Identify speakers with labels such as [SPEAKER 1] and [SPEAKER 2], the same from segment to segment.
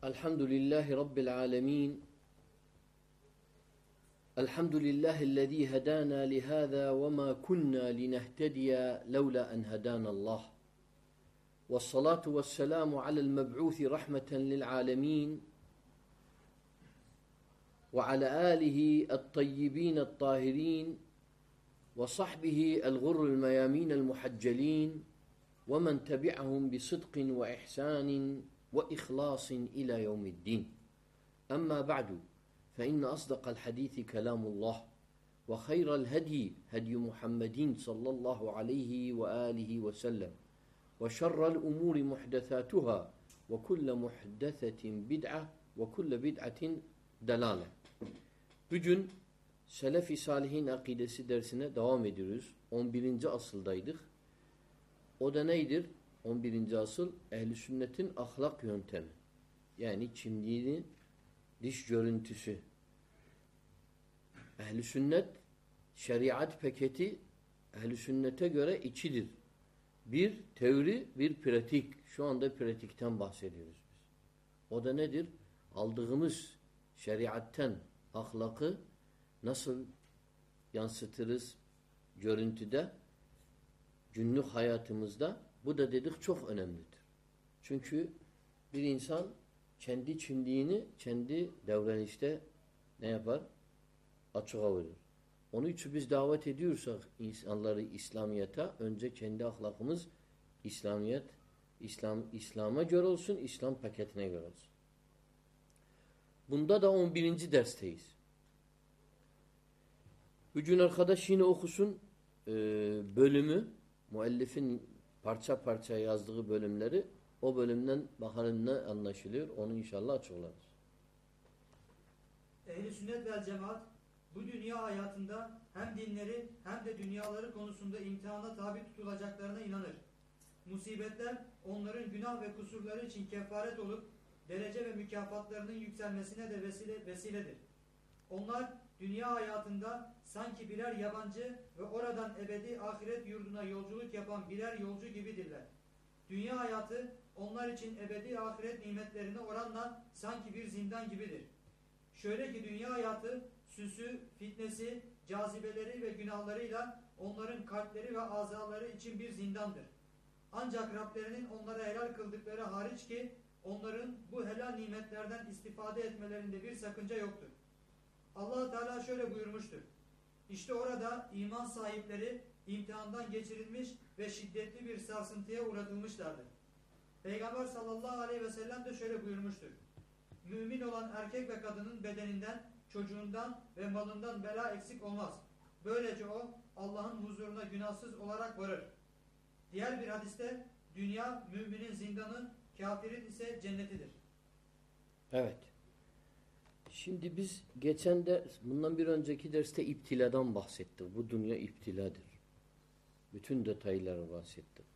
[SPEAKER 1] الحمد لله رب العالمين. الحمد لله الذي هدانا لهذا وما كنا لنهتدي لولا أن هدانا الله. والصلاة والسلام على المبعوث رحمة للعالمين. وعلى آله الطيبين الطاهرين. وصحبه الغر الميامين المحجلين. ومن تبعهم بصدق وإحسان. وإخلاص إلى يوم الدين أما بعد فإن أصدق الحديث كلام الله وخير الهدي هدي محمد صلى الله عليه وآله وسلم وشر الأمور محدثاتها وكل محدثة بدعة وكل بدعة دلالة Bugün Selefi Salihin akidesi dersine devam ediyoruz. 11. asıldaydık. O da neydir? 11. asıl ehli sünnetin ahlak yöntemi. Yani kimliğinin diş görüntüsü. Ehli sünnet şeriat paketi ehli sünnete göre içidir. Bir teori, bir pratik. Şu anda pratikten bahsediyoruz biz. O da nedir? Aldığımız şeriatten ahlakı nasıl yansıtırız görüntüde, günlük hayatımızda bu da dedik çok önemlidir. Çünkü bir insan kendi kimliğini kendi davranışta ne yapar? Açığa verir. Onun için biz davet ediyorsak insanları İslamiyet'e önce kendi ahlakımız İslamiyet İslam İslam'a göre olsun, İslam paketine göre olsun. Bunda da 11. dersteyiz. Bugün arkadaş yine okusun e, bölümü müellifin parça parça yazdığı bölümleri o bölümden bakalım ne anlaşılıyor onu inşallah açıklarız.
[SPEAKER 2] Ehli sünnet vel cemaat bu dünya hayatında hem dinleri hem de dünyaları konusunda imtihana tabi tutulacaklarına inanır. Musibetler onların günah ve kusurları için kefaret olup derece ve mükafatlarının yükselmesine de vesile, vesiledir. Onlar dünya hayatında sanki birer yabancı ve oradan ebedi ahiret yurduna yolculuk yapan birer yolcu gibidirler. Dünya hayatı onlar için ebedi ahiret nimetlerine oranla sanki bir zindan gibidir. Şöyle ki dünya hayatı süsü, fitnesi, cazibeleri ve günahlarıyla onların kalpleri ve azaları için bir zindandır. Ancak Rablerinin onlara helal kıldıkları hariç ki onların bu helal nimetlerden istifade etmelerinde bir sakınca yoktur allah Teala şöyle buyurmuştur. İşte orada iman sahipleri imtihandan geçirilmiş ve şiddetli bir sarsıntıya uğratılmışlardır. Peygamber sallallahu aleyhi ve sellem de şöyle buyurmuştur. Mümin olan erkek ve kadının bedeninden, çocuğundan ve malından bela eksik olmaz. Böylece o Allah'ın huzuruna günahsız olarak varır. Diğer bir hadiste dünya müminin zindanı, kafirin ise cennetidir.
[SPEAKER 1] Evet. Şimdi biz geçen de bundan bir önceki derste iptiladan bahsettik. Bu dünya iptiladır. Bütün detayları bahsettik.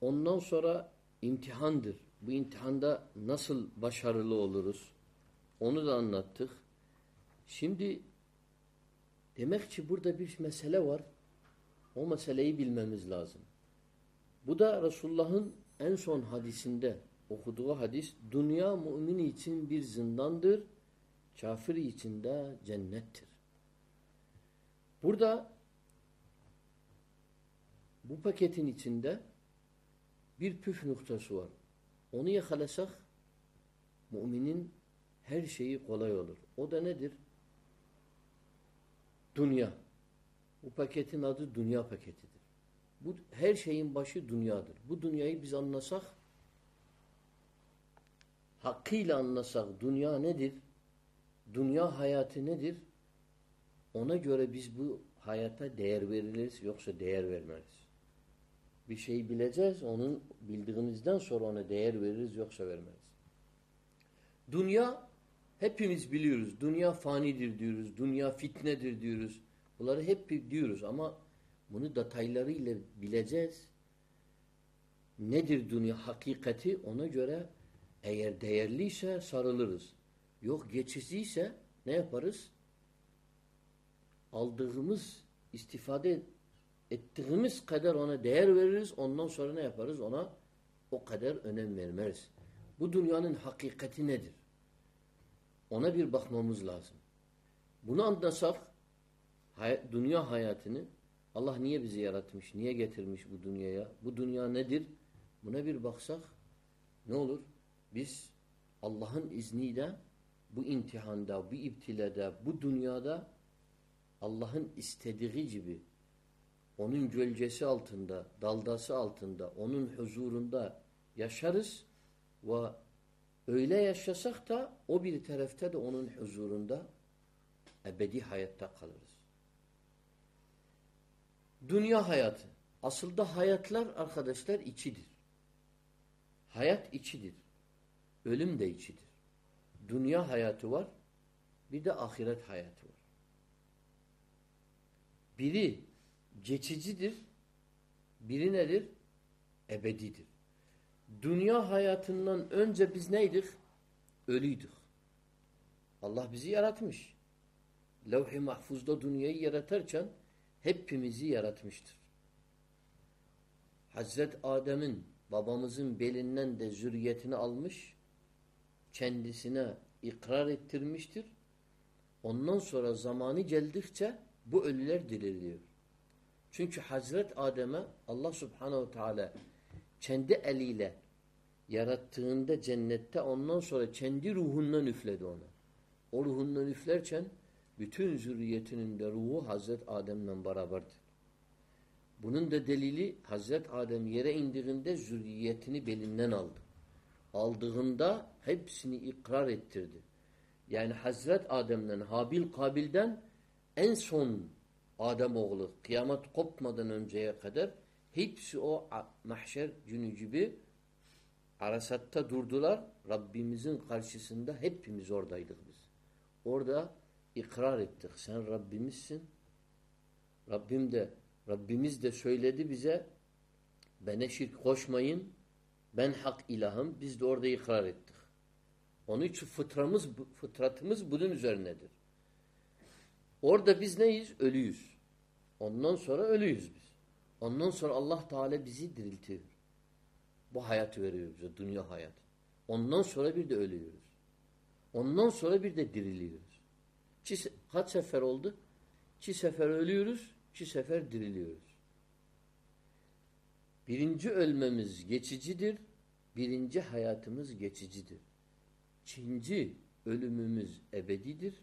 [SPEAKER 1] Ondan sonra imtihandır. Bu imtihanda nasıl başarılı oluruz? Onu da anlattık. Şimdi demek ki burada bir mesele var. O meseleyi bilmemiz lazım. Bu da Resulullah'ın en son hadisinde okuduğu hadis dünya mümin için bir zindandır, kafir için de cennettir. Burada bu paketin içinde bir püf noktası var. Onu yakalasak müminin her şeyi kolay olur. O da nedir? Dünya. Bu paketin adı dünya paketidir. Bu her şeyin başı dünyadır. Bu dünyayı biz anlasak hakkıyla anlasak dünya nedir? Dünya hayatı nedir? Ona göre biz bu hayata değer veririz yoksa değer vermeyiz. Bir şeyi bileceğiz. Onun bildiğimizden sonra ona değer veririz yoksa vermeyiz. Dünya hepimiz biliyoruz. Dünya fanidir diyoruz. Dünya fitnedir diyoruz. Bunları hep diyoruz ama bunu detaylarıyla bileceğiz. Nedir dünya hakikati ona göre eğer değerliyse sarılırız. Yok geçiciyse ne yaparız? Aldığımız, istifade ettiğimiz kadar ona değer veririz. Ondan sonra ne yaparız? Ona o kadar önem vermez. Bu dünyanın hakikati nedir? Ona bir bakmamız lazım. Bunu anlasak hay dünya hayatını Allah niye bizi yaratmış? Niye getirmiş bu dünyaya? Bu dünya nedir? Buna bir baksak ne olur? Biz Allah'ın izniyle bu imtihanda, bu ibtilada, bu dünyada Allah'ın istediği gibi onun gölgesi altında, daldası altında, onun huzurunda yaşarız ve öyle yaşasak da o bir tarafta da onun huzurunda ebedi hayatta kalırız. Dünya hayatı. Aslında hayatlar arkadaşlar içidir. Hayat içidir. Ölüm de içidir. Dünya hayatı var. Bir de ahiret hayatı var. Biri geçicidir. Biri nedir? Ebedidir. Dünya hayatından önce biz neydik? Ölüydük. Allah bizi yaratmış. Levh-i mahfuzda dünyayı yaratırken hepimizi yaratmıştır. Hazret Adem'in babamızın belinden de zürriyetini almış, kendisine ikrar ettirmiştir. Ondan sonra zamanı geldikçe bu ölüler diriliyor. Çünkü Hazret Adem'e Allah Subhanahu Teala kendi eliyle yarattığında cennette ondan sonra kendi ruhundan üfledi ona. O ruhundan üflerken bütün zürriyetinin de ruhu Hazret Adem'le beraberdir. Bunun da delili Hazret Adem yere indiğinde zürriyetini belinden aldı. Aldığında hepsini ikrar ettirdi. Yani Hazret Adem'den, Habil Kabil'den en son Adem oğlu kıyamet kopmadan önceye kadar hepsi o mahşer günü gibi Arasatta durdular. Rabbimizin karşısında hepimiz oradaydık biz. Orada ikrar ettik. Sen Rabbimizsin. Rabbim de Rabbimiz de söyledi bize bana şirk koşmayın. Ben hak ilahım. Biz de orada ikrar ettik. Onun için fıtramız, fıtratımız bunun üzerinedir. Orada biz neyiz? Ölüyüz. Ondan sonra ölüyüz biz. Ondan sonra Allah Teala bizi diriltiyor. Bu hayatı veriyor bize. Dünya hayatı. Ondan sonra bir de ölüyoruz. Ondan sonra bir de diriliyoruz. Kaç sefer oldu? Çi sefer ölüyoruz, çi sefer diriliyoruz. Birinci ölmemiz geçicidir. Birinci hayatımız geçicidir. Çinci ölümümüz ebedidir.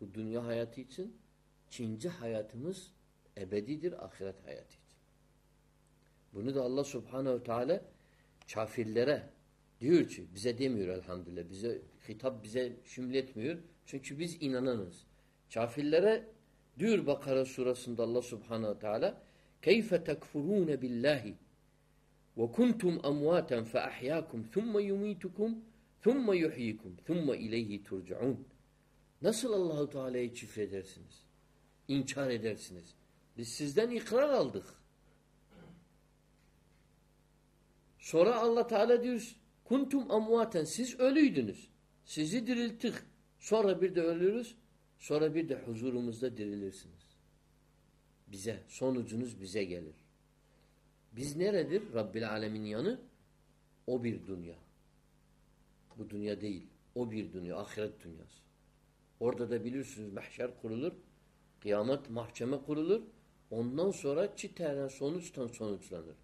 [SPEAKER 1] Bu dünya hayatı için. Çinci hayatımız ebedidir ahiret hayatı için. Bunu da Allah subhanehu teala kafirlere diyor ki bize demiyor elhamdülillah. Bize hitap bize şümletmiyor. Çünkü biz inananız. Kafirlere diyor Bakara surasında Allah subhanehu teala keyfe tekfurune billahi ve kuntum amwaten fe ahyakum thumma yumitukum thumma yuhyikum thumma ileyhi turcaun. Nasıl Allahu Teala'yı çifredersiniz? İnkar edersiniz. Biz sizden ikrar aldık. Sonra Allah Teala diyor kuntum amvaten siz ölüydünüz. Sizi dirilttik. Sonra bir de ölürüz. Sonra bir de huzurumuzda dirilirsiniz. Bize, sonucunuz bize gelir. Biz neredir? Rabbil Alemin yanı o bir dünya. Bu dünya değil. O bir dünya. Ahiret dünyası. Orada da bilirsiniz mahşer kurulur. Kıyamet mahkeme kurulur. Ondan sonra çi tane sonuçtan sonuçlanır.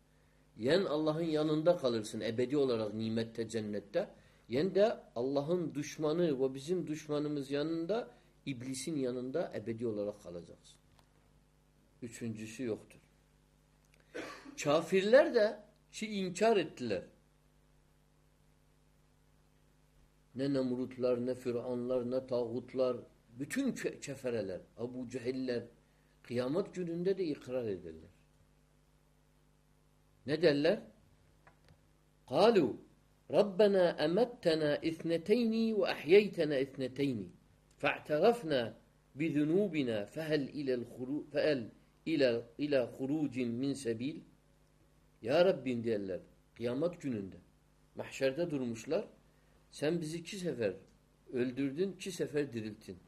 [SPEAKER 1] Yen Allah'ın yanında kalırsın ebedi olarak nimette, cennette. Yen de Allah'ın düşmanı ve bizim düşmanımız yanında, iblisin yanında ebedi olarak kalacaksın. Üçüncüsü yoktur. Kafirler de ki inkar ettiler. Ne Nemrutlar, ne Firavunlar, ne tağutlar, bütün kefereler, Abu Cehiller, kıyamet gününde de ikrar ederler. Ne derler? قالوا ربنا أمتنا اثنتين وأحييتنا اثنتين فاعترفنا بذنوبنا فهل إلى الخروج فهل ile ile hurucin min sebil. Ya Rabbim derler kıyamet gününde mahşerde durmuşlar. Sen bizi iki sefer öldürdün iki sefer dirilttin.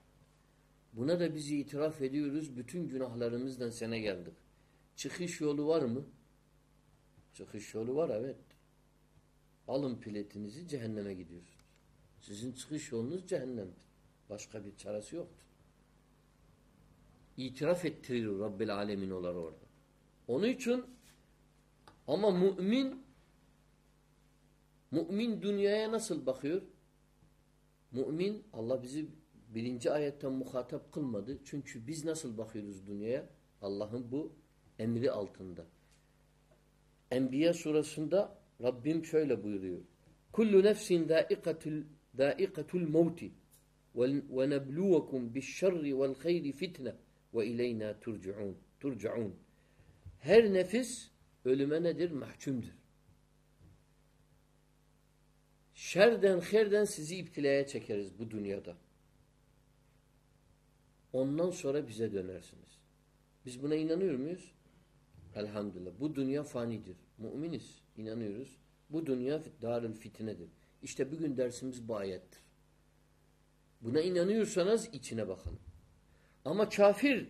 [SPEAKER 1] Buna da bizi itiraf ediyoruz bütün günahlarımızdan sana geldik. Çıkış yolu var mı? Çıkış yolu var evet. Alın piletinizi cehenneme gidiyorsunuz. Sizin çıkış yolunuz cehennemdir. Başka bir çaresi yoktur. İtiraf ettirir Rabbil Alemin olar orada. Onun için ama mümin mümin dünyaya nasıl bakıyor? Mümin Allah bizi birinci ayetten muhatap kılmadı. Çünkü biz nasıl bakıyoruz dünyaya? Allah'ın bu emri altında. Enbiya surasında Rabbim şöyle buyuruyor. Kullu nefsin dâikatul dâikatul mevti ve nebluvekum bişşerri vel hayri fitne ve ileyna turcaun. Turcaun. Her nefis ölüme nedir? Mahkumdur. Şerden, herden sizi iptilaya çekeriz bu dünyada. Ondan sonra bize dönersiniz. Biz buna inanıyor muyuz? Elhamdülillah. Bu dünya fanidir. Müminiz. inanıyoruz. Bu dünya darül fitnedir. İşte bugün dersimiz bu ayettir. Buna inanıyorsanız içine bakalım. Ama kafir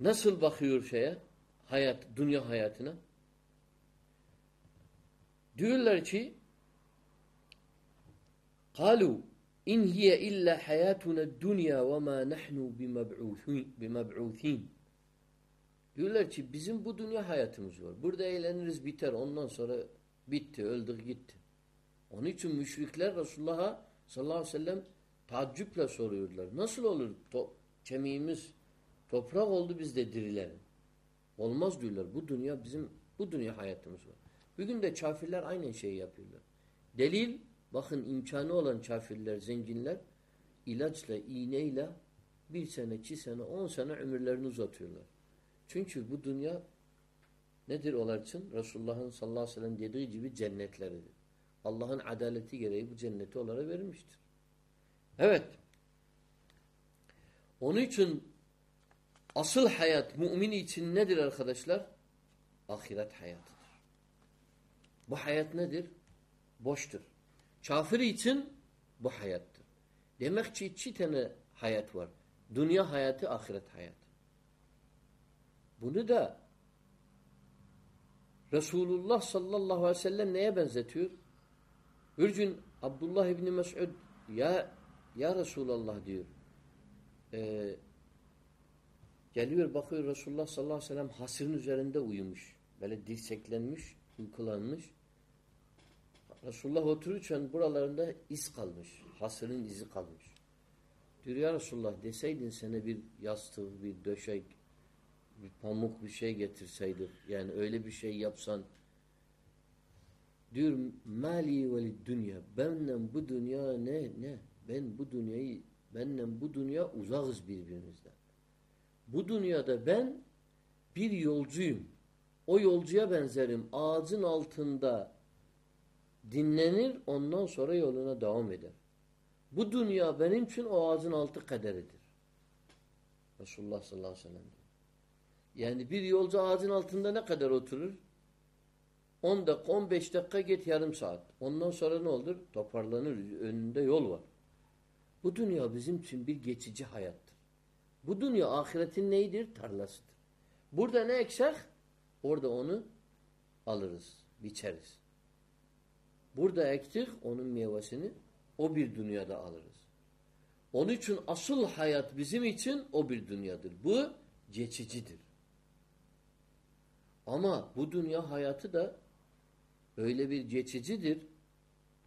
[SPEAKER 1] nasıl bakıyor şeye? Hayat, dünya hayatına? Diyorlar ki قالوا in hiye illa hayatuna dunya ve ma nahnu bimeb'uthin. Diyorlar ki bizim bu dünya hayatımız var. Burada eğleniriz biter. Ondan sonra bitti, öldük gitti. Onun için müşrikler Resulullah'a sallallahu aleyhi ve sellem tacüple soruyorlar. Nasıl olur to kemiğimiz toprak oldu biz de dirilerin. Olmaz diyorlar. Bu dünya bizim bu dünya hayatımız var. Bugün de kafirler aynı şeyi yapıyorlar. Delil bakın imkanı olan kafirler, zenginler ilaçla, iğneyle bir sene, iki sene, on sene ömürlerini uzatıyorlar. Çünkü bu dünya nedir onlar için? Resulullah'ın sallallahu aleyhi ve sellem dediği gibi cennetleridir. Allah'ın adaleti gereği bu cenneti onlara verilmiştir. Evet. Onun için asıl hayat mümin için nedir arkadaşlar? Ahiret hayatıdır. Bu hayat nedir? Boştur. Kafir için bu hayattır. Demek ki iki tane hayat var. Dünya hayatı, ahiret hayatı. Bunu da Resulullah sallallahu aleyhi ve sellem neye benzetiyor? Bir gün Abdullah İbni Mes'ud ya ya Resulallah diyor. Ee, geliyor bakıyor Resulullah sallallahu aleyhi ve sellem hasırın üzerinde uyumuş. Böyle dirseklenmiş, uykulanmış. Resulullah otururken buralarında iz kalmış. Hasırın izi kalmış. Diyor ya Resulullah deseydin sana bir yastık, bir döşek, bir pamuk bir şey getirseydik. Yani öyle bir şey yapsan diyor mali ve dünya benden bu dünya ne ne ben bu dünyayı benden bu dünya uzağız birbirimizden. Bu dünyada ben bir yolcuyum. O yolcuya benzerim. Ağacın altında dinlenir ondan sonra yoluna devam eder. Bu dünya benim için o ağacın altı kaderidir. Resulullah sallallahu aleyhi ve sellem. Yani bir yolcu ağacın altında ne kadar oturur? 10 dakika, 15 dakika git yarım saat. Ondan sonra ne olur? Toparlanır. Önünde yol var. Bu dünya bizim için bir geçici hayattır. Bu dünya ahiretin neydir? Tarlasıdır. Burada ne eksek? Orada onu alırız, biçeriz. Burada ektik onun meyvesini o bir dünyada alırız. Onun için asıl hayat bizim için o bir dünyadır. Bu geçicidir. Ama bu dünya hayatı da öyle bir geçicidir.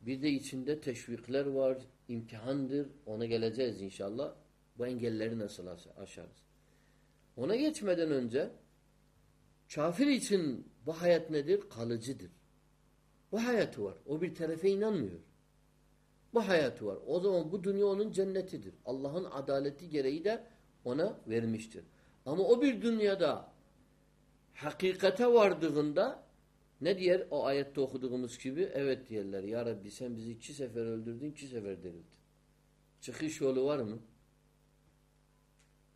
[SPEAKER 1] Bir de içinde teşvikler var, imtihandır. Ona geleceğiz inşallah. Bu engelleri nasıl aşarız? Ona geçmeden önce kafir için bu hayat nedir? Kalıcıdır. Bu hayatı var. O bir tarafa inanmıyor. Bu hayatı var. O zaman bu dünya onun cennetidir. Allah'ın adaleti gereği de ona vermiştir. Ama o bir dünyada hakikate vardığında Ne diyer o ayette okuduğumuz gibi? Evet diyorlar. Ya Rabbi sen bizi iki sefer öldürdün, iki sefer dirildin. Çıkış yolu var mı?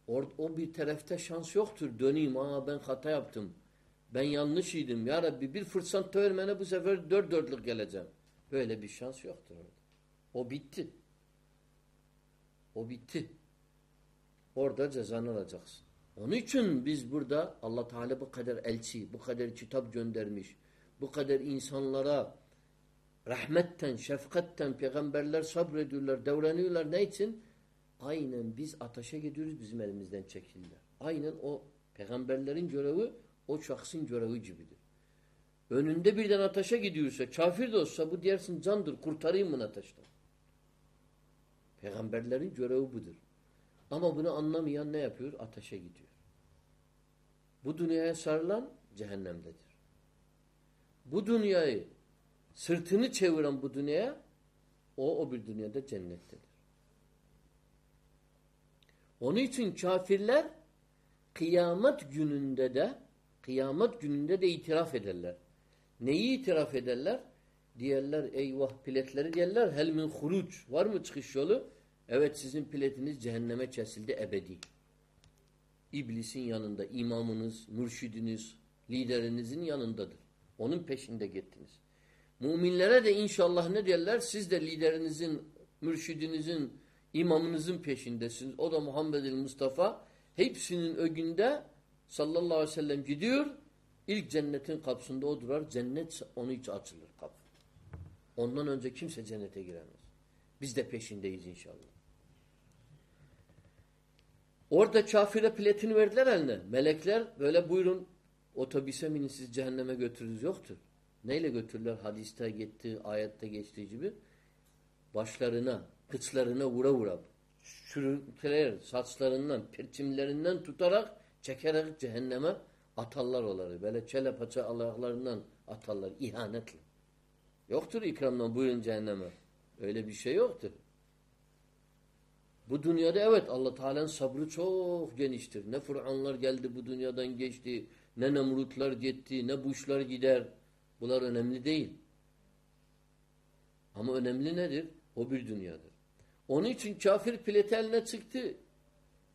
[SPEAKER 1] Or o bir tarafta şans yoktur. Döneyim, aa ben hata yaptım. Ben yanlış idim. Ya Rabbi bir fırsat vermene bu sefer dört dörtlük geleceğim. Böyle bir şans yoktur orada. O bitti. O bitti. Orada cezanı alacaksın. Onun için biz burada Allah Teala bu kadar elçi, bu kadar kitap göndermiş, bu kadar insanlara rahmetten, şefkatten peygamberler sabrediyorlar, devreniyorlar. Ne için? Aynen biz ateşe gidiyoruz bizim elimizden çekildiler. Aynen o peygamberlerin görevi o şahsın görevi gibidir. Önünde birden ateşe gidiyorsa, kafir de olsa bu dersin candır, kurtarayım mı ateşten? Peygamberlerin görevi budur. Ama bunu anlamayan ne yapıyor? Ateşe gidiyor. Bu dünyaya sarılan cehennemdedir. Bu dünyayı sırtını çeviren bu dünyaya o o bir dünyada cennettedir. Onun için kafirler kıyamet gününde de kıyamet gününde de itiraf ederler. Neyi itiraf ederler? Diyorlar eyvah piletleri diyorlar hel min huruc var mı çıkış yolu? Evet sizin piletiniz cehenneme kesildi ebedi. İblisin yanında imamınız, mürşidiniz, liderinizin yanındadır. Onun peşinde gittiniz. Müminlere de inşallah ne derler? Siz de liderinizin, mürşidinizin, imamınızın peşindesiniz. O da Muhammed Mustafa. Hepsinin ögünde sallallahu aleyhi ve sellem gidiyor. İlk cennetin kapısında o durar. Cennet onu hiç açılır kapı. Ondan önce kimse cennete giremez. Biz de peşindeyiz inşallah. Orada kafire piletini verdiler eline. Melekler böyle buyurun otobüse minin siz cehenneme götürürüz yoktur. Neyle götürürler? Hadiste gitti, ayette geçtiği gibi. Başlarına, kıçlarına vura vura. Sürüntüler, saçlarından, perçimlerinden tutarak çekerek cehenneme atarlar onları. Böyle çele paça Allah'larından atarlar ihanetle. Yoktur ikramdan buyurun cehenneme. Öyle bir şey yoktur. Bu dünyada evet Allah Teala'nın sabrı çok geniştir. Ne Fır'anlar geldi bu dünyadan geçti, ne Nemrutlar gitti, ne Buşlar gider. Bunlar önemli değil. Ama önemli nedir? O bir dünyadır. Onun için kafir pileti eline çıktı.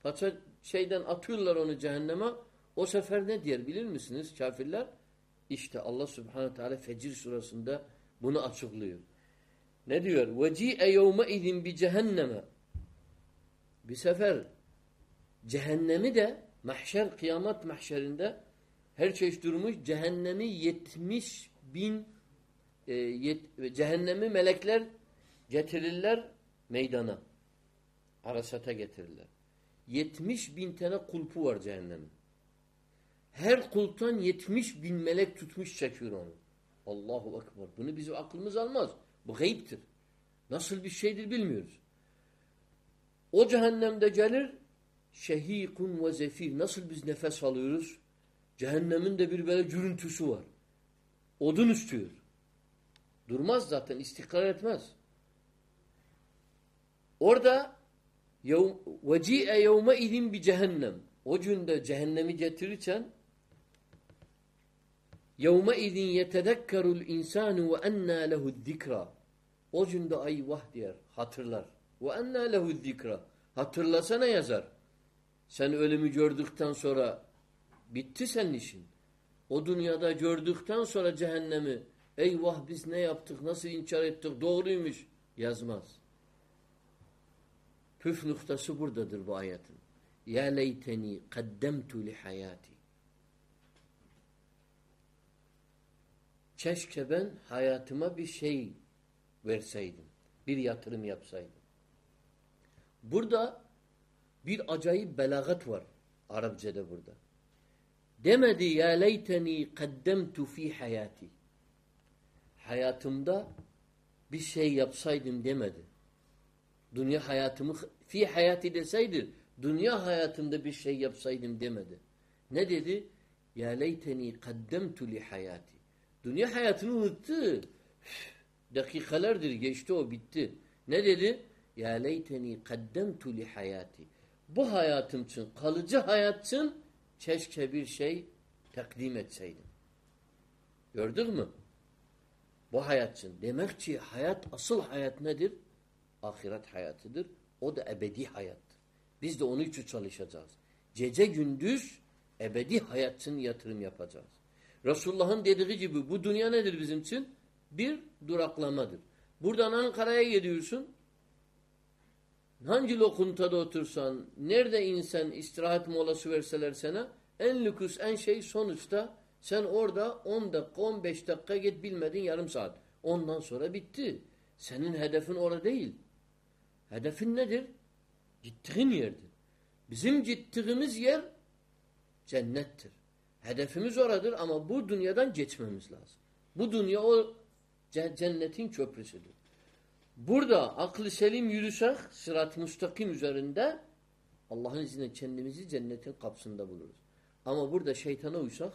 [SPEAKER 1] Paça şeyden atıyorlar onu cehenneme. O sefer ne diyer bilir misiniz kafirler? İşte Allah Subhanahu Teala Fecir surasında bunu açıklıyor. Ne diyor? وَجِيءَ يَوْمَئِذٍ بِجَهَنَّمَ Bir sefer cehennemi de mahşer, kıyamet mahşerinde her çeşit durmuş. Cehennemi 70 bin e, yet, cehennemi melekler getirirler meydana. Arasata getirirler. 70 bin tane kulpu var cehennemin. Her kulptan 70 bin melek tutmuş çekiyor onu. Allahu Ekber. Bunu bizim aklımız almaz. Bu gayiptir. Nasıl bir şeydir bilmiyoruz. O cehennemde gelir şehikun ve zefir. Nasıl biz nefes alıyoruz? Cehennemin de bir böyle gürültüsü var. Odun istiyor. Durmaz zaten. istikrar etmez. Orada veci'e yevme idin bir cehennem. O günde cehennemi getirirken idin yetedekkerul insanu ve enna lehu zikra. O günde ay vah diyer. Hatırlar. Enna lehu zikra. Hatırlasana yazar. Sen ölümü gördükten sonra bitti senin işin. O dünyada gördükten sonra cehennemi eyvah biz ne yaptık, nasıl inkar ettik, doğruymuş yazmaz. Püf noktası buradadır bu ayetin. Ya leyteni kaddemtu li hayati. Keşke ben hayatıma bir şey verseydim. Bir yatırım yapsaydım. Burada bir acayip belagat var Arapçada burada. Demedi ya leyteni kaddemtu fi hayati. Hayatımda bir şey yapsaydım demedi. Dünya hayatımı fi hayati deseydi dünya hayatımda bir şey yapsaydım demedi. Ne dedi? Ya leyteni kaddemtu li hayati. Dünya hayatını unuttu. Dakikalardır geçti o bitti. Ne dedi? Ya leyteni kaddemtu li hayati. Bu hayatım için, kalıcı hayat için keşke bir şey takdim etseydim. Gördün mü? Bu hayat için. Demek ki hayat, asıl hayat nedir? Ahiret hayatıdır. O da ebedi hayattır. Biz de onun için çalışacağız. Gece gündüz ebedi hayat için yatırım yapacağız. Resulullah'ın dediği gibi bu dünya nedir bizim için? Bir duraklamadır. Buradan Ankara'ya gidiyorsun. Hangi lokuntada otursan, nerede insan istirahat molası verseler sana, en lüks, en şey sonuçta sen orada 10 dakika, 15 dakika git bilmedin yarım saat. Ondan sonra bitti. Senin hedefin orada değil. Hedefin nedir? Gittiğin yerdir. Bizim gittiğimiz yer cennettir. Hedefimiz oradır ama bu dünyadan geçmemiz lazım. Bu dünya o cennetin köprüsüdür. Burada aklı selim yürüsek sırat-ı müstakim üzerinde Allah'ın izniyle kendimizi cennetin kapısında buluruz. Ama burada şeytana uysak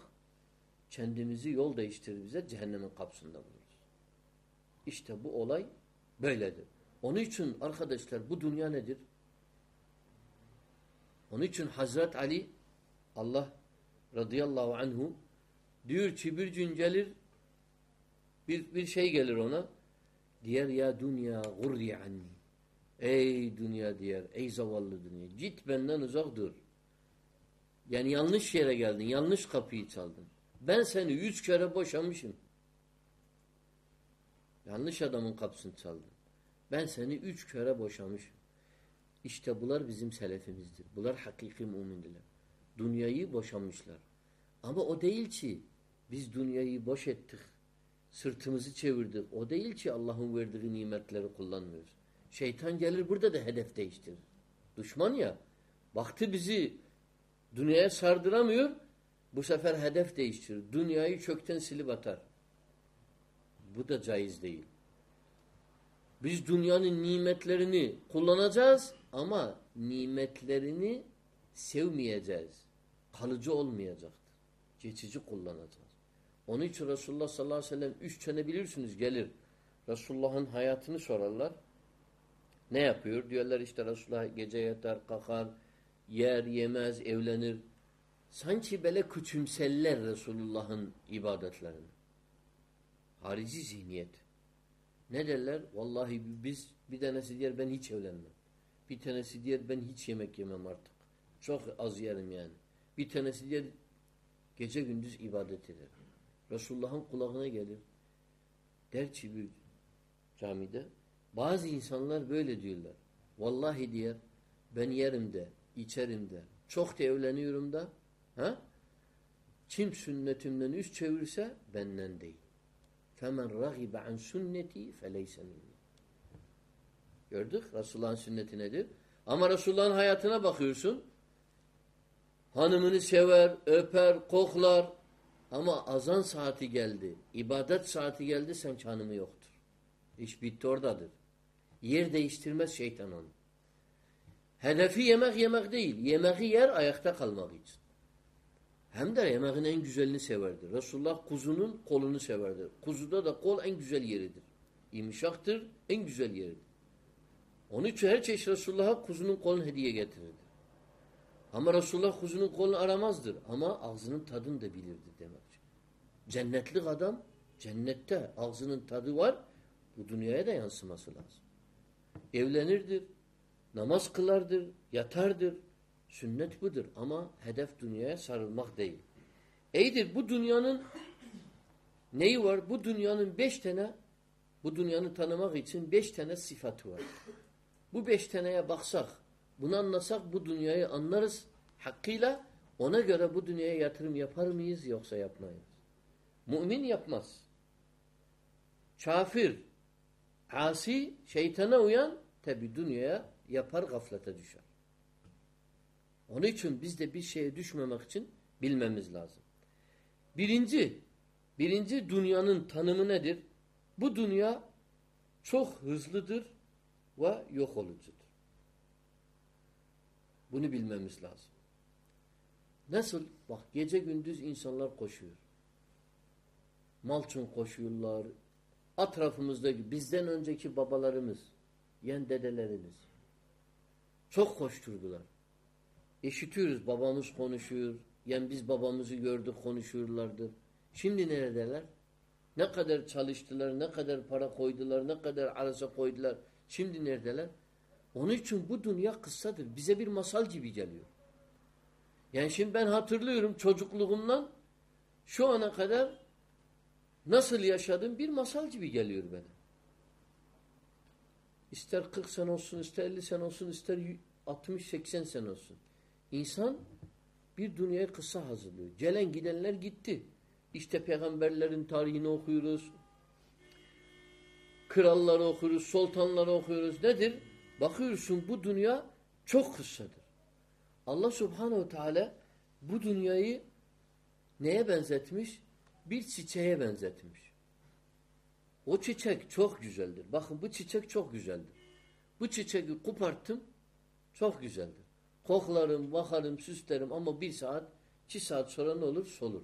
[SPEAKER 1] kendimizi yol değiştirir bize cehennemin kapısında buluruz. İşte bu olay böyledir. Onun için arkadaşlar bu dünya nedir? Onun için Hazret Ali Allah radıyallahu anhu diyor ki bir gün gelir bir, bir şey gelir ona diyer ya dünya gurri anni ey dünya diyer ey zavallı dünya git benden uzak dur yani yanlış yere geldin yanlış kapıyı çaldın ben seni yüz kere boşamışım yanlış adamın kapısını çaldın ben seni üç kere boşamışım işte bunlar bizim selefimizdir. Bunlar hakiki mümindiler. Dünyayı boşanmışlar. Ama o değil ki biz dünyayı boş ettik. Sırtımızı çevirdik. O değil ki Allah'ın verdiği nimetleri kullanmıyoruz. Şeytan gelir burada da hedef değiştirir. Düşman ya. Baktı bizi dünyaya sardıramıyor. Bu sefer hedef değiştirir. Dünyayı kökten silip atar. Bu da caiz değil. Biz dünyanın nimetlerini kullanacağız ama nimetlerini sevmeyeceğiz. Kalıcı olmayacaktır. Geçici kullanacağız. Onun için Resulullah sallallahu aleyhi ve sellem üç tane bilirsiniz gelir. Resulullah'ın hayatını sorarlar. Ne yapıyor? Diyorlar işte Resulullah gece yatar, kalkar, yer, yemez, evlenir. Sanki böyle küçümseller Resulullah'ın ibadetlerini. Harici zihniyet. Ne derler? Vallahi biz bir tanesi diyor ben hiç evlenmem. Bir tanesi diyor ben hiç yemek yemem artık. Çok az yerim yani. Bir tanesi diyor gece gündüz ibadet eder. Resulullah'ın kulağına gelir. Der ki camide bazı insanlar böyle diyorlar. Vallahi diyor ben yerim de, içerim de, çok da evleniyorum da. Ha? Kim sünnetimden üst çevirse benden değil. Femen ragibe an sünneti feleyse minni. Gördük Resulullah'ın sünneti nedir? Ama Resulullah'ın hayatına bakıyorsun. Hanımını sever, öper, koklar, ama azan saati geldi. ibadet saati geldi sen hanımı yoktur. İş bitti oradadır. Yer değiştirmez şeytan onu. Hedefi yemek yemek değil. Yemeği yer ayakta kalmak için. Hem de yemeğin en güzelini severdi. Resulullah kuzunun kolunu severdi. Kuzuda da kol en güzel yeridir. İmşaktır, en güzel yeridir. Onun için her çeşit Resulullah'a kuzunun kolunu hediye getirirdi. Ama Resulullah kuzunun kolunu aramazdır. Ama ağzının tadını da bilirdi demek. Cennetlik adam cennette ağzının tadı var. Bu dünyaya da yansıması lazım. Evlenirdir. Namaz kılardır. Yatardır. Sünnet budur ama hedef dünyaya sarılmak değil. Eydir bu dünyanın neyi var? Bu dünyanın beş tane bu dünyanı tanımak için beş tane sıfatı var. Bu beş taneye baksak, bunu anlasak bu dünyayı anlarız hakkıyla. Ona göre bu dünyaya yatırım yapar mıyız yoksa yapmayız? Mümin yapmaz. Kafir, asi, şeytana uyan tabi dünyaya yapar gaflete düşer. Onun için biz de bir şeye düşmemek için bilmemiz lazım. Birinci, birinci dünyanın tanımı nedir? Bu dünya çok hızlıdır ve yok olucudur. Bunu bilmemiz lazım. Nasıl? Bak gece gündüz insanlar koşuyor. Mal için koşuyorlar. Atrafımızdaki bizden önceki babalarımız, yen dedelerimiz çok koşturdular. İşitiyoruz babamız konuşuyor. Yani biz babamızı gördük konuşuyorlardı. Şimdi neredeler? Ne kadar çalıştılar, ne kadar para koydular, ne kadar arasa koydular. Şimdi neredeler? Onun için bu dünya kıssadır. Bize bir masal gibi geliyor. Yani şimdi ben hatırlıyorum çocukluğumdan şu ana kadar nasıl yaşadım bir masal gibi geliyor bana. İster 40 sene olsun, ister 50 sene olsun, ister 60-80 sene olsun. İnsan bir dünyaya kısa hazırlıyor. Gelen gidenler gitti. İşte peygamberlerin tarihini okuyoruz. Kralları okuyoruz, sultanları okuyoruz. Nedir? Bakıyorsun bu dünya çok kısadır. Allah subhanehu teala bu dünyayı neye benzetmiş? Bir çiçeğe benzetmiş. O çiçek çok güzeldir. Bakın bu çiçek çok güzeldir. Bu çiçeği koparttım çok güzeldir. Koklarım, bakarım, süslerim ama bir saat, iki saat sonra ne olur? Solur.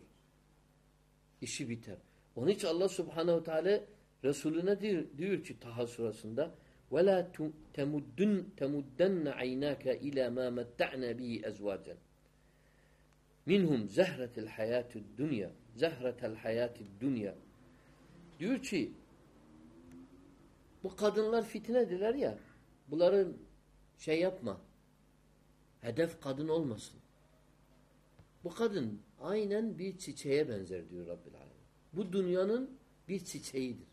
[SPEAKER 1] İşi biter. Onun için Allah subhanehu teala Resulüne diyor, diyor ki Taha surasında وَلَا تَمُدَّنَّ عَيْنَاكَ اِلَى مَا مَتَّعْنَا بِهِ اَزْوَاجًا minhum zehretel hayatid dünya zehretel hayatid dünya diyor ki bu kadınlar fitnediler ya bunların şey yapma hedef kadın olmasın bu kadın aynen bir çiçeğe benzer diyor Rabbil Alem. Bu dünyanın bir çiçeğidir.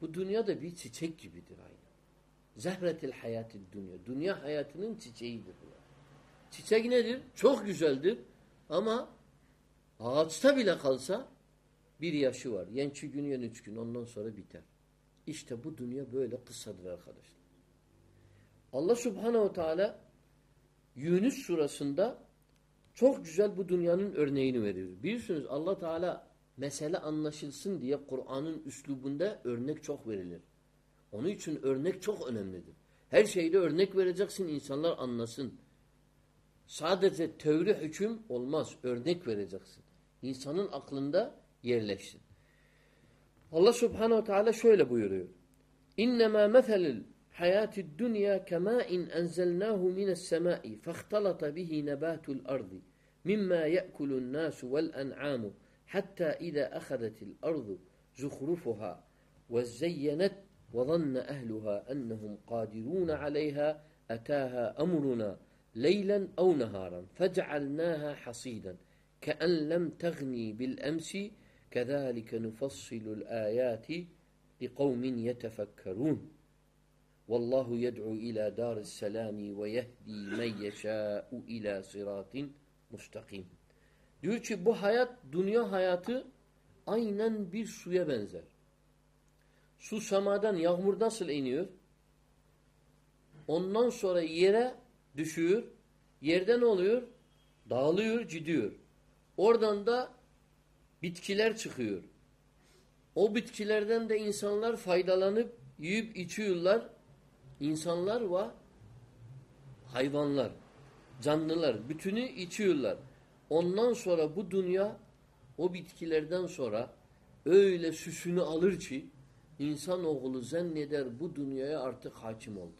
[SPEAKER 1] Bu dünya da bir çiçek gibidir aynen. Zehretil hayatid dünya. Dünya hayatının çiçeğidir. Çiçek nedir? Çok güzeldir. Ama ağaçta bile kalsa bir yaşı var. Yen iki gün, yen üç gün. Ondan sonra biter. İşte bu dünya böyle kısadır arkadaşlar. Allah subhanehu teala Yunus surasında çok güzel bu dünyanın örneğini veriyor. Biliyorsunuz Allah Teala mesele anlaşılsın diye Kur'an'ın üslubunda örnek çok verilir. Onun için örnek çok önemlidir. Her şeyde örnek vereceksin insanlar anlasın. Sadece teori hüküm olmaz. Örnek vereceksin. İnsanın aklında yerleşsin. Allah subhanehu teala şöyle buyuruyor. İnnemâ meselil hayâtid dünya kemâin enzelnâhu mine's-semâi fahtalata bihi nebâtul ardı mimma ye'kulun nâsu vel en'âmu hatta izâ ahadetil ardu zuhrufuha ve zeyyenet ve zanne ehluha ennehum qadirûne aleyha etâhâ emruna ليلا أو نهارا فجعلناها حصيدا كأن لم تغني بالأمس كذلك نفصل الآيات لقوم يتفكرون والله يدعو إلى دار السلام ويهدي من يشاء إلى صراط müstakim. Diyor ki bu hayat, dünya hayatı aynen bir suya benzer. Su semadan, yağmur nasıl iniyor? Ondan sonra yere düşüyor. Yerde ne oluyor? Dağılıyor, gidiyor. Oradan da bitkiler çıkıyor. O bitkilerden de insanlar faydalanıp yiyip içiyorlar. İnsanlar ve hayvanlar, canlılar bütünü içiyorlar. Ondan sonra bu dünya o bitkilerden sonra öyle süsünü alır ki insanoğlu zanneder bu dünyaya artık hakim oldu.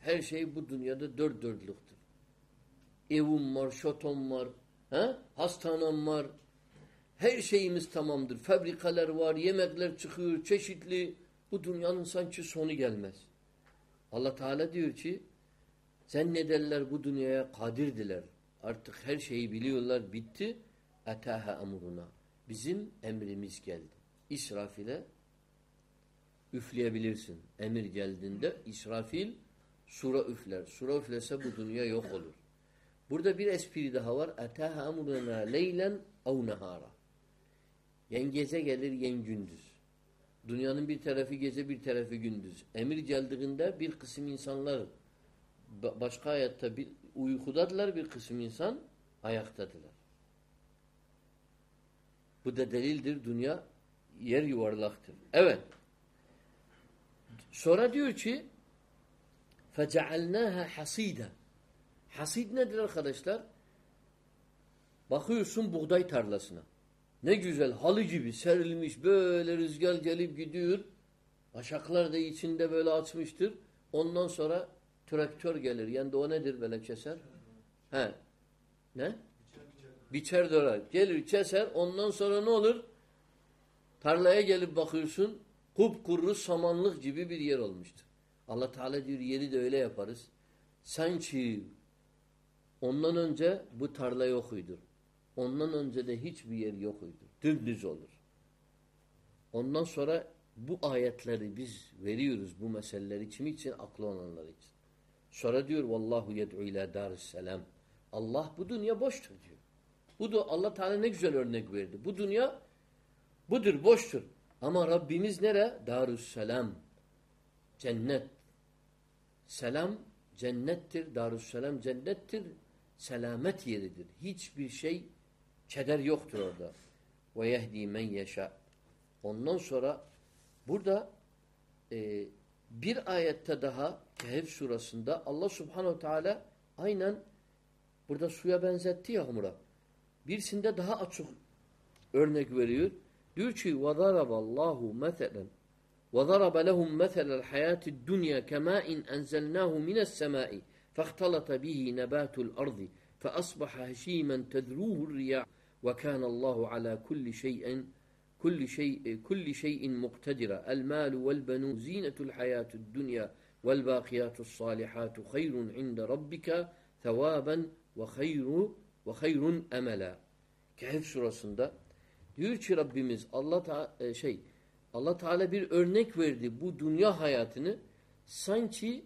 [SPEAKER 1] Her şey bu dünyada dört dörtlüktür. Evim var, şatom var, he? hastanem var. Her şeyimiz tamamdır. Fabrikalar var, yemekler çıkıyor, çeşitli. Bu dünyanın sanki sonu gelmez. Allah Teala diyor ki sen ne derler bu dünyaya kadirdiler. Artık her şeyi biliyorlar, bitti. Etaha emruna. Bizim emrimiz geldi. İsrafil'e üfleyebilirsin. Emir geldiğinde İsrafil Sura üfler. Sura üflese bu dünya yok olur. Burada bir espri daha var. Etâhe emruna leylen ev nehara. Yen gece gelir yen gündüz. Dünyanın bir tarafı gece bir tarafı gündüz. Emir geldiğinde bir kısım insanlar başka hayatta bir uykudadılar bir kısım insan ayaktadılar. Bu da delildir. Dünya yer yuvarlaktır. Evet. Sonra diyor ki فَجَعَلْنَاهَا حَصِيدًا Hasid nedir arkadaşlar? Bakıyorsun buğday tarlasına. Ne güzel halı gibi serilmiş böyle rüzgar gelip gidiyor. Başaklar da içinde böyle açmıştır. Ondan sonra traktör gelir. Yani o nedir böyle keser? He. Ne? Biçer dolar. Gelir keser. Ondan sonra ne olur? Tarlaya gelip bakıyorsun kupkuru samanlık gibi bir yer olmuştur. Allah Teala diyor yeri de öyle yaparız. Sanki ondan önce bu tarla yok uydur. Ondan önce de hiçbir yer yok uydur. Dümdüz olur. Ondan sonra bu ayetleri biz veriyoruz bu meseleleri kim için? Aklı olanlar için. Sonra diyor vallahu yed'u ila darisselam. Allah bu dünya boştur diyor. Bu da Allah Teala ne güzel örnek verdi. Bu dünya budur, boştur. Ama Rabbimiz nere? Darüsselam. Cennet. Selam cennettir. Darüsselam cennettir Selamet yeridir. Hiçbir şey keder yoktur orada. Ve yehdi men yeşâ. Ondan sonra burada e, bir ayette daha Kehf surasında Allah subhanehu teala aynen burada suya benzetti yağmura. Birisinde daha açık örnek veriyor. Diyor ki وَضَرَبَ اللّٰهُ مَثَلًا وَضَرَبَ لَهُمْ مَثَلَ الْحَيَاةِ الدُّنْيَا كَمَاءٍ أَنْزَلْنَاهُ مِنَ السَّمَاءِ فَاخْتَلَطَ بِهِ نَبَاتُ الْأَرْضِ فَأَصْبَحَ هَشِيمًا تَذْرُوهُ الرِّيَاحُ وَكَانَ اللّٰهُ عَلَى كُلِّ شَيْءٍ كل شيء كل شيء مقتدرة المال والبنون زينة الحياة الدنيا والباقيات الصالحات خير عند ربك ثوابا وخير وخير أملا. Kehf surasında diyor ki Rabbimiz Allah Teala, şey Allah Teala bir örnek verdi bu dünya hayatını. Sanki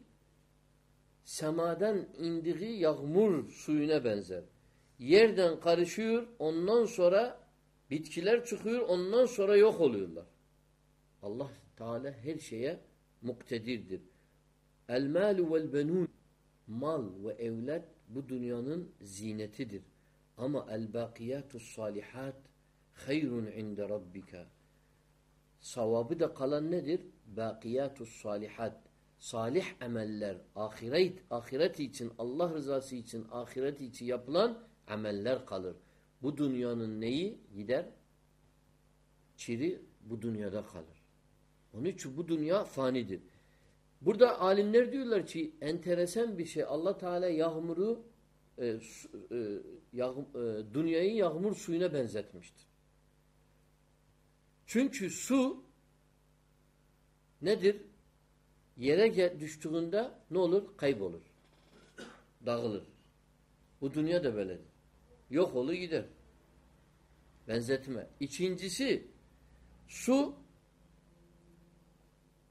[SPEAKER 1] semadan indiği yağmur suyuna benzer. Yerden karışıyor ondan sonra Bitkiler çıkıyor ondan sonra yok oluyorlar. Allah Teala her şeye muktedirdir. El malu vel benun mal ve evlat bu dünyanın zinetidir. Ama el bakiyatus salihat hayrun inde rabbika. Savabı da kalan nedir? Bakiyatus salihat. Salih ameller, ahiret, ahiret için, Allah rızası için, ahiret için yapılan ameller kalır. Bu dünyanın neyi gider? Çiri bu dünyada kalır. Onun için bu dünya fanidir. Burada alimler diyorlar ki enteresan bir şey. Allah Teala yağmuru e, e, yağ, e, dünyayı yağmur suyuna benzetmiştir. Çünkü su nedir? Yere düştüğünde ne olur? Kaybolur. Dağılır. Bu dünya da böyledir. Yok olur gider. Benzetme. İkincisi su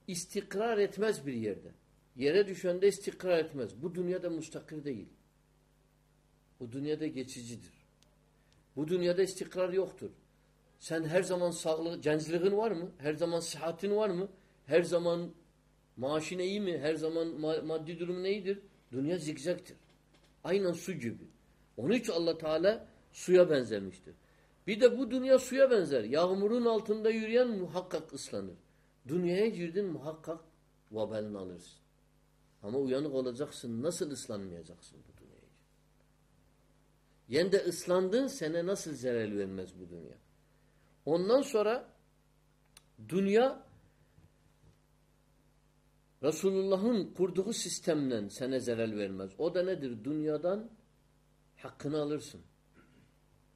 [SPEAKER 1] istikrar etmez bir yerde. Yere düşende istikrar etmez. Bu dünyada mustakir değil. Bu dünyada geçicidir. Bu dünyada istikrar yoktur. Sen her zaman sağlık, gençliğin var mı? Her zaman sıhhatin var mı? Her zaman maaşın iyi mi? Her zaman maddi durumun iyidir. Dünya zikzaktir. Aynen su gibi. Onun için Allah Teala suya benzemiştir. Bir de bu dünya suya benzer. Yağmurun altında yürüyen muhakkak ıslanır. Dünyaya girdin muhakkak vabalini alırsın. Ama uyanık olacaksın. Nasıl ıslanmayacaksın bu dünyaya? Yen de ıslandın sana nasıl zarar vermez bu dünya? Ondan sonra dünya Resulullah'ın kurduğu sistemden sana zarar vermez. O da nedir? Dünyadan hakkını alırsın.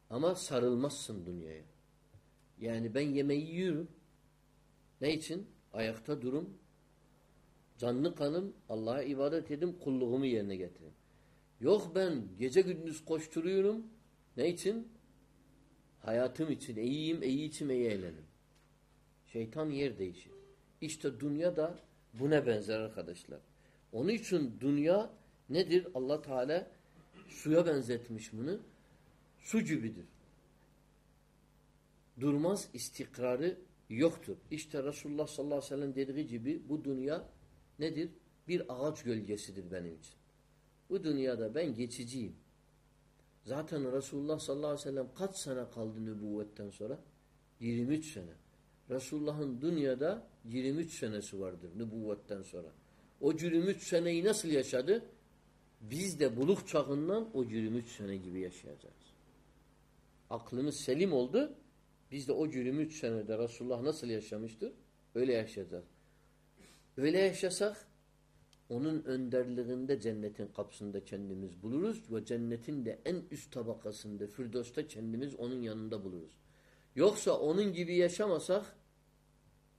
[SPEAKER 1] Ama sarılmazsın dünyaya. Yani ben yemeği yiyorum. Ne için? Ayakta durum. Canlı kanım Allah'a ibadet edin, kulluğumu yerine getirin. Yok ben gece gündüz koşturuyorum. Ne için? Hayatım için. İyiyim, iyi için iyi eğlenim. Şeytan yer değişir. İşte dünya da buna benzer arkadaşlar. Onun için dünya nedir? Allah Teala suya benzetmiş bunu. Su gibidir. Durmaz istikrarı yoktur. İşte Resulullah sallallahu aleyhi ve sellem dediği gibi bu dünya nedir? Bir ağaç gölgesidir benim için. Bu dünyada ben geçiciyim. Zaten Resulullah sallallahu aleyhi ve sellem kaç sene kaldı nübüvvetten sonra? 23 sene. Resulullah'ın dünyada 23 senesi vardır nübüvvetten sonra. O 23 seneyi nasıl yaşadı? Biz de buluk çağından o 23 sene gibi yaşayacağız. Aklımız selim oldu. Biz de o 23 senede Resulullah nasıl yaşamıştır? Öyle yaşayacağız. Öyle yaşasak onun önderliğinde cennetin kapısında kendimiz buluruz ve cennetin de en üst tabakasında Firdos'ta kendimiz onun yanında buluruz. Yoksa onun gibi yaşamasak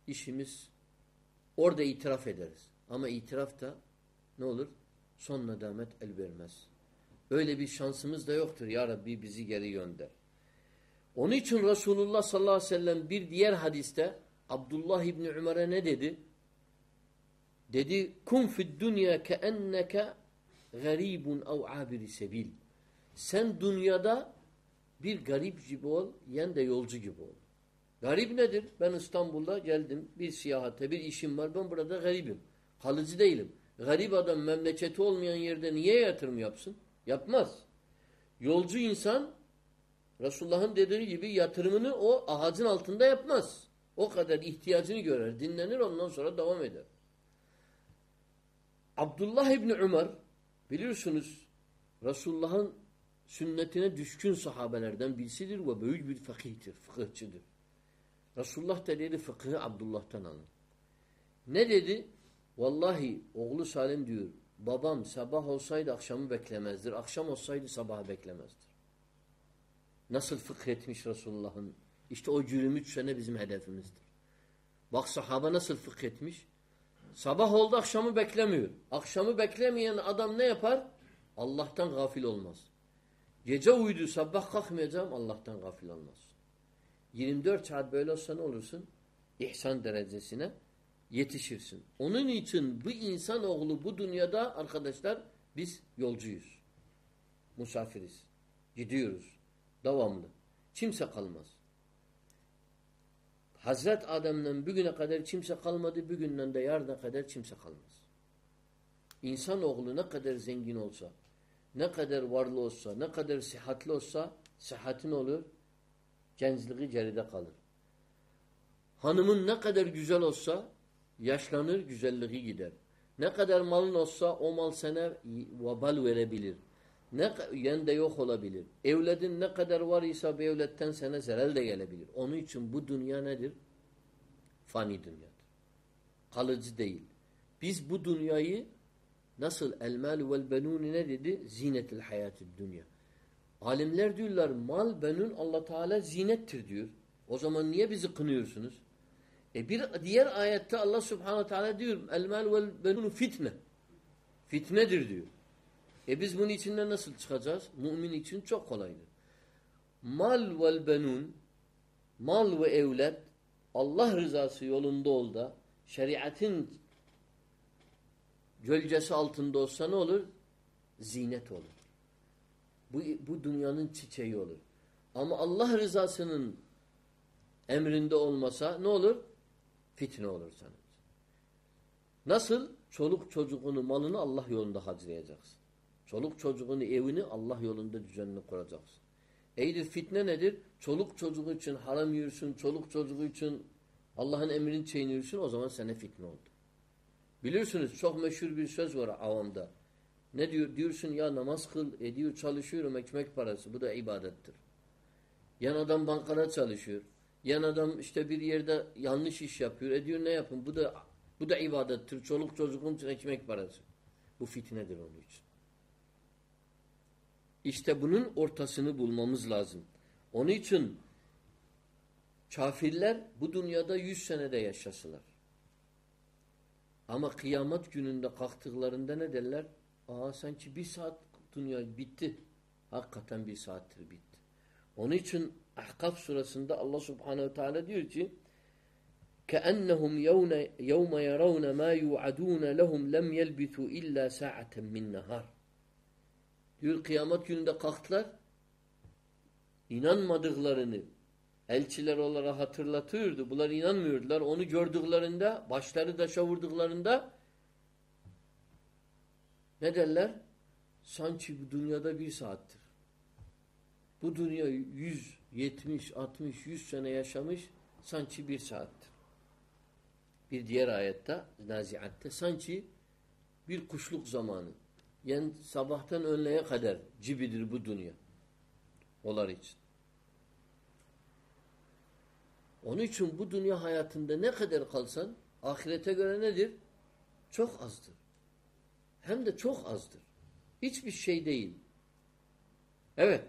[SPEAKER 1] işimiz orada itiraf ederiz. Ama itiraf da ne olur? Son nedamet el vermez. Öyle bir şansımız da yoktur. Ya Rabbi bizi geri gönder. Onun için Resulullah sallallahu aleyhi ve sellem bir diğer hadiste Abdullah İbni Ömer'e ne dedi? Dedi kun fid dünya keenneke garibun ev abiri sebil. Sen dünyada bir garip gibi ol, yen de yolcu gibi ol. Garip nedir? Ben İstanbul'da geldim. Bir siyahate, bir işim var. Ben burada garibim. Kalıcı değilim. Garip adam memleketi olmayan yerde niye yatırım yapsın? Yapmaz. Yolcu insan Resulullah'ın dediği gibi yatırımını o ağacın altında yapmaz. O kadar ihtiyacını görer, dinlenir ondan sonra devam eder. Abdullah İbni Ömer biliyorsunuz Resulullah'ın sünnetine düşkün sahabelerden birisidir ve büyük bir fakihtir, fıkıhçıdır. Resulullah da dedi fıkıhı Abdullah'tan alın. Ne dedi? Vallahi oğlu Salim diyor babam sabah olsaydı akşamı beklemezdir. Akşam olsaydı sabahı beklemezdir. Nasıl fıkh etmiş Resulullah'ın? İşte o 23 sene bizim hedefimizdir. Bak sahaba nasıl fıkh etmiş? Sabah oldu akşamı beklemiyor. Akşamı beklemeyen adam ne yapar? Allah'tan gafil olmaz. Gece uyudu sabah kalkmayacağım Allah'tan gafil olmaz. 24 saat böyle olsa ne olursun? İhsan derecesine yetişirsin. Onun için bu insan oğlu bu dünyada arkadaşlar biz yolcuyuz. Musafiriz. Gidiyoruz. Devamlı. Kimse kalmaz. Hazret Adem'den bugüne kadar kimse kalmadı. Bugünden de yarına kadar kimse kalmaz. İnsan oğlu ne kadar zengin olsa, ne kadar varlı olsa, ne kadar sıhhatli olsa sıhhatin olur, gençliği geride kalır. Hanımın ne kadar güzel olsa yaşlanır, güzelliği gider. Ne kadar malın olsa o mal sana vabal verebilir. Ne yen de yok olabilir. Evledin ne kadar var ise bir evletten sana zerel de gelebilir. Onun için bu dünya nedir? Fani dünyadır. Kalıcı değil. Biz bu dünyayı nasıl el mal vel benun ne dedi? Zinetil hayatı dünya. Alimler diyorlar mal benun Allah Teala zinettir diyor. O zaman niye bizi kınıyorsunuz? E bir diğer ayette Allah Subhanahu Teala diyor el mal vel benun fitne. Fitnedir diyor. E biz bunun içinden nasıl çıkacağız? Mümin için çok kolaydır. Mal vel benun mal ve evlet Allah rızası yolunda ol da şeriatın gölgesi altında olsa ne olur? Zinet olur. Bu, bu dünyanın çiçeği olur. Ama Allah rızasının emrinde olmasa ne olur? Fitne olur sana. Nasıl? Çoluk çocuğunu, malını Allah yolunda harcayacaksın. Çoluk çocuğunu, evini Allah yolunda düzenini kuracaksın. Eydir fitne nedir? Çoluk çocuğu için haram yiyorsun, çoluk çocuğu için Allah'ın emrini çiğniyorsun, o zaman sana fitne oldu. Biliyorsunuz çok meşhur bir söz var avamda. Ne diyor? Diyorsun ya namaz kıl, ediyor çalışıyorum ekmek parası. Bu da ibadettir. Yan adam bankada çalışıyor. Yan adam işte bir yerde yanlış iş yapıyor. Ediyor ne yapın? Bu da bu da ibadettir. Çoluk çocuğun için ekmek parası. Bu fitnedir onun için. İşte bunun ortasını bulmamız lazım. Onun için kafirler bu dünyada yüz senede yaşasılar. Ama kıyamet gününde kalktıklarında ne derler? Aa sanki bir saat dünya bitti. Hakikaten bir saattir bitti. Onun için Ahkaf surasında Allah subhanehu teala diyor ki كَأَنَّهُمْ يَوْمَ يَرَوْنَ مَا يُوعَدُونَ لَهُمْ لَمْ يَلْبِثُوا إِلَّا سَاعَةً مِنْ نَهَارٍ Diyor kıyamet gününde kalktılar. İnanmadıklarını elçiler olarak hatırlatıyordu. Bunlar inanmıyordular. Onu gördüklerinde, başları da şavurduklarında ne derler? Sanki bu dünyada bir saattir. Bu dünya 100, 70, 60, 100 sene yaşamış sanki bir saattir. Bir diğer ayette, Naziat'te sanki bir kuşluk zamanı. Yani sabahtan önleye kadar cibidir bu dünya. Onlar için. Onun için bu dünya hayatında ne kadar kalsan ahirete göre nedir? Çok azdır. Hem de çok azdır. Hiçbir şey değil. Evet.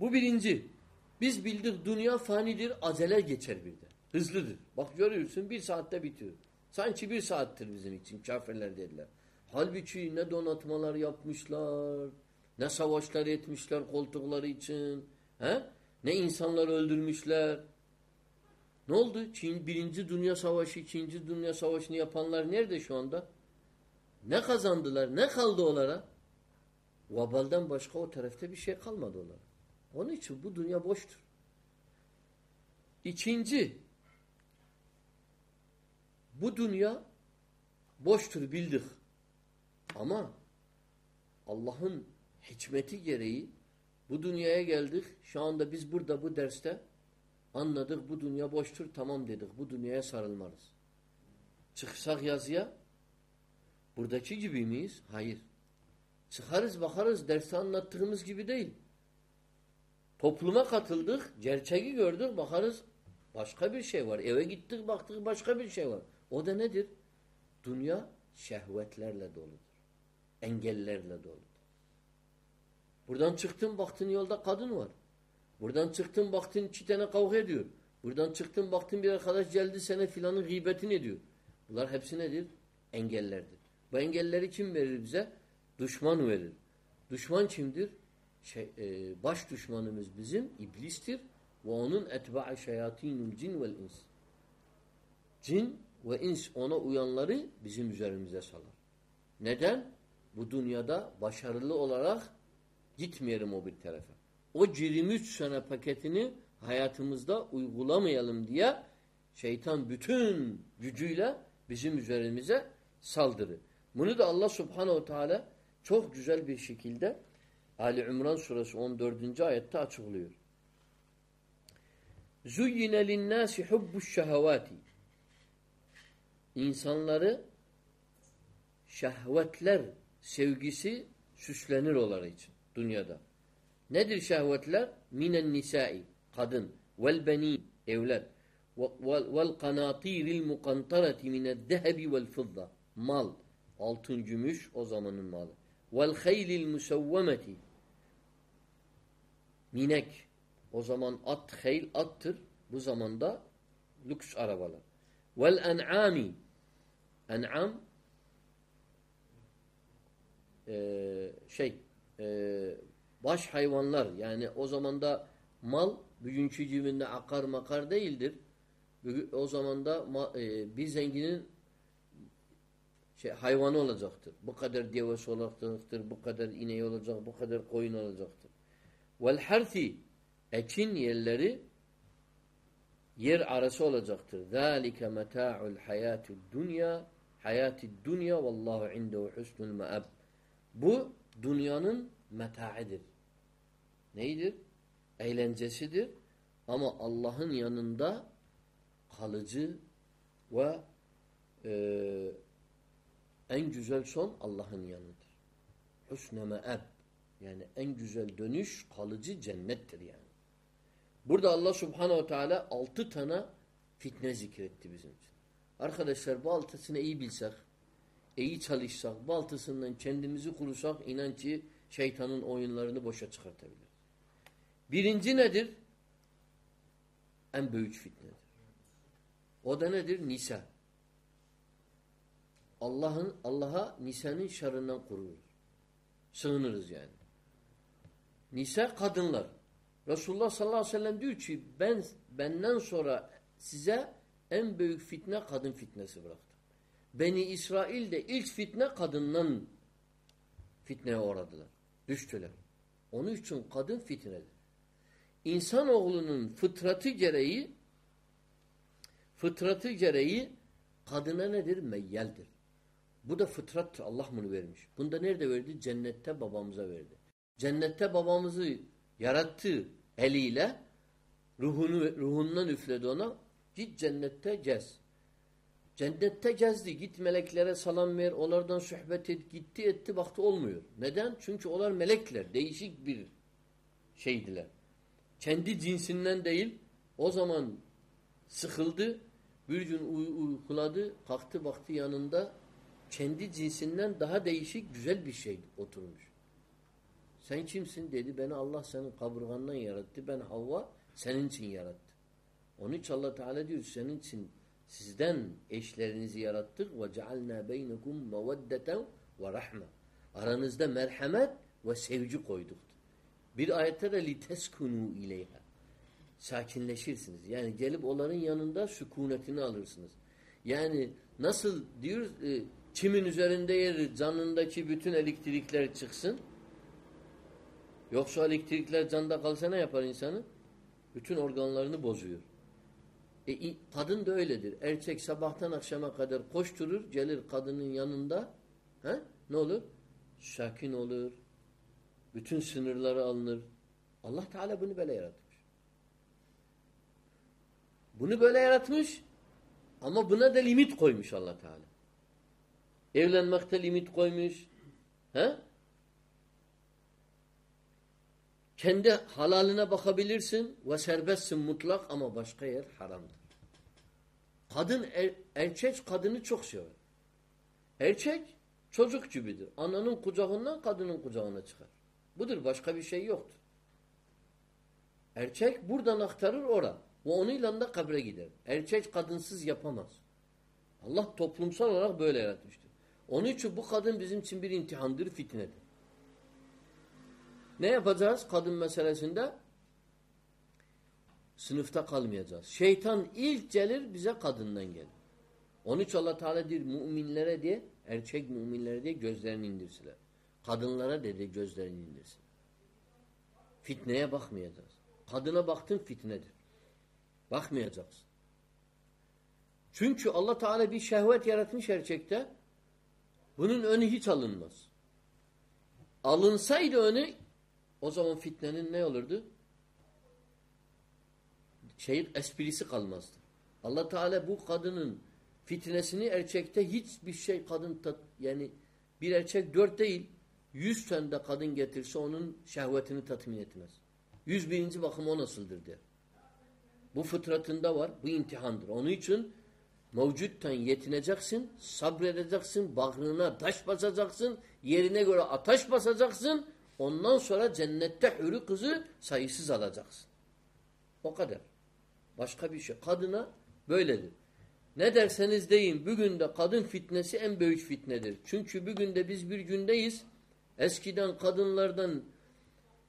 [SPEAKER 1] Bu birinci. Biz bildik dünya fanidir, acele geçer bir de. Hızlıdır. Bak görüyorsun bir saatte bitiyor. Sanki bir saattir bizim için kafirler dediler. Halbuki ne donatmalar yapmışlar, ne savaşlar etmişler koltukları için, he? ne insanlar öldürmüşler. Ne oldu? Çin, birinci Dünya Savaşı, ikinci Dünya Savaşı'nı yapanlar nerede şu anda? Ne kazandılar? Ne kaldı onlara? Vabalden başka o tarafta bir şey kalmadı onlara. Onun için bu dünya boştur. İkinci, bu dünya boştur bildik. Ama Allah'ın hikmeti gereği bu dünyaya geldik. Şu anda biz burada bu derste anladık bu dünya boştur tamam dedik. Bu dünyaya sarılmarız. Çıksak yazıya buradaki gibi miyiz? Hayır. Çıkarız bakarız derste anlattığımız gibi değil. Topluma katıldık, gerçeği gördük, bakarız başka bir şey var. Eve gittik, baktık başka bir şey var. O da nedir? Dünya şehvetlerle doludur. Engellerle doludur. Buradan çıktın baktın yolda kadın var. Buradan çıktın baktın iki tane kavga ediyor. Buradan çıktın baktın bir arkadaş geldi sana filanın gıybetini ediyor. Bunlar hepsi nedir? Engellerdir. Bu engelleri kim verir bize? Düşman verir. Düşman kimdir? Şey, e, baş düşmanımız bizim iblistir ve onun etba'i şeyatinul cin vel ins. Cin ve ins ona uyanları bizim üzerimize salar. Neden? Bu dünyada başarılı olarak gitmeyelim o bir tarafa. O 23 sene paketini hayatımızda uygulamayalım diye şeytan bütün gücüyle bizim üzerimize saldırır. Bunu da Allah subhanehu teala çok güzel bir şekilde Ali İmran suresi 14. ayette açıklıyor. Zuyyine linnâsi hubbuş şehevâti İnsanları şehvetler sevgisi süslenir olar için dünyada. Nedir şehvetler? Minen nisai kadın. Vel benin evler. Vel kanatiril mukantarati mined zehebi vel fidda. Mal. Altın gümüş o zamanın malı. Vel haylil musavvameti minek. O zaman at hayl attır. Bu zamanda lüks arabalar. Vel en'ami. En'am e, şey e, baş hayvanlar yani o zamanda mal bugünkü cibinde akar makar değildir. O zamanda e, bir zenginin şey, hayvanı olacaktır. Bu kadar devesi olacaktır, bu kadar ineği olacak, bu kadar koyun olacaktır. Vel harfi ekin yerleri yer arası olacaktır. Zalike meta'ul hayatud dunya hayatid dunya vallahu indehu husnul ma'ab. Bu dünyanın metaidir. Neydir? Eğlencesidir. Ama Allah'ın yanında kalıcı ve e, en güzel son Allah'ın yanıdır. Hüsne me'eb. Yani en güzel dönüş kalıcı cennettir yani. Burada Allah subhanehu teala altı tane fitne zikretti bizim için. Arkadaşlar bu altısını iyi bilsek, iyi çalışsak, bu altısından kendimizi kurursak inan ki şeytanın oyunlarını boşa çıkartabilir. Birinci nedir? En büyük fitnedir. O da nedir? Nisa. Allah'ın Allah'a nisanın şerrinden koruruz. Sığınırız yani. Nisa kadınlar. Resulullah sallallahu aleyhi ve sellem diyor ki ben benden sonra size en büyük fitne kadın fitnesi bıraktım. Beni İsrail'de ilk fitne kadından fitneye uğradılar. Düştüler. Onun için kadın fitnedir. İnsanoğlunun fıtratı gereği fıtratı gereği kadına nedir? Meyyeldir. Bu da fıtrat Allah bunu vermiş. Bunda nerede verdi? Cennette babamıza verdi. Cennette babamızı yarattı eliyle ruhunu ruhundan üfledi ona. Git cennette gez. Cennette gezdi. Git meleklere salam ver. Onlardan sohbet et. Gitti etti. Baktı olmuyor. Neden? Çünkü onlar melekler. Değişik bir şeydiler. Kendi cinsinden değil. O zaman sıkıldı. Bir gün uy uykuladı. Kalktı baktı yanında. Kendi cinsinden daha değişik güzel bir şey oturmuş. Sen kimsin dedi. Beni Allah senin kaburgandan yarattı. Ben Havva Senin için yarattı. Onun için Allah Teala diyor senin için sizden eşlerinizi yarattık ve cealna beynekum meveddeten ve rahme. Aranızda merhamet ve sevgi koyduk. Bir ayette de liteskunu ileyha. Sakinleşirsiniz. Yani gelip onların yanında sükunetini alırsınız. Yani nasıl diyoruz e, çimin üzerinde yeri canındaki bütün elektrikler çıksın. Yoksa elektrikler canda kalsa ne yapar insanı? Bütün organlarını bozuyor. E, kadın da öyledir. Erkek sabahtan akşama kadar koşturur, gelir kadının yanında. He? Ne olur? Sakin olur. Bütün sınırları alınır. Allah Teala bunu böyle yaratmış. Bunu böyle yaratmış ama buna da limit koymuş Allah Teala. Evlenmekte limit koymuş. He? Kendi halaline bakabilirsin ve serbestsin mutlak ama başka yer haramdır. Kadın er, erkek kadını çok sever. Erkek çocuk gibidir. Ananın kucağından kadının kucağına çıkar. Budur başka bir şey yoktur. Erkek buradan aktarır ora. Ve onunla da kabre gider. Erkek kadınsız yapamaz. Allah toplumsal olarak böyle yaratmıştır. Onun için bu kadın bizim için bir imtihandır, fitnedir. Ne yapacağız kadın meselesinde? Sınıfta kalmayacağız. Şeytan ilk gelir bize kadından gelir. Onun için Allah Teala diyor müminlere diye, erkek müminlere diye gözlerini indirsiler. Kadınlara dedi gözlerini indirsin. Fitneye bakmayacağız. Kadına baktın fitnedir. Bakmayacaksın. Çünkü Allah Teala bir şehvet yaratmış erkekte. Bunun önü hiç alınmaz. Alınsaydı önü o zaman fitnenin ne olurdu? Şeyin esprisi kalmazdı. Allah Teala bu kadının fitnesini erkekte hiçbir şey kadın tat, yani bir erkek dört değil yüz tane de kadın getirse onun şehvetini tatmin etmez. Yüz birinci bakım o nasıldır der. Bu fıtratında var. Bu imtihandır. Onun için mevcuttan yetineceksin, sabredeceksin, bağrına taş basacaksın, yerine göre ateş basacaksın, ondan sonra cennette hürü kızı sayısız alacaksın. O kadar. Başka bir şey. Kadına böyledir. Ne derseniz deyin, bugün de kadın fitnesi en büyük fitnedir. Çünkü bugün de biz bir gündeyiz. Eskiden kadınlardan,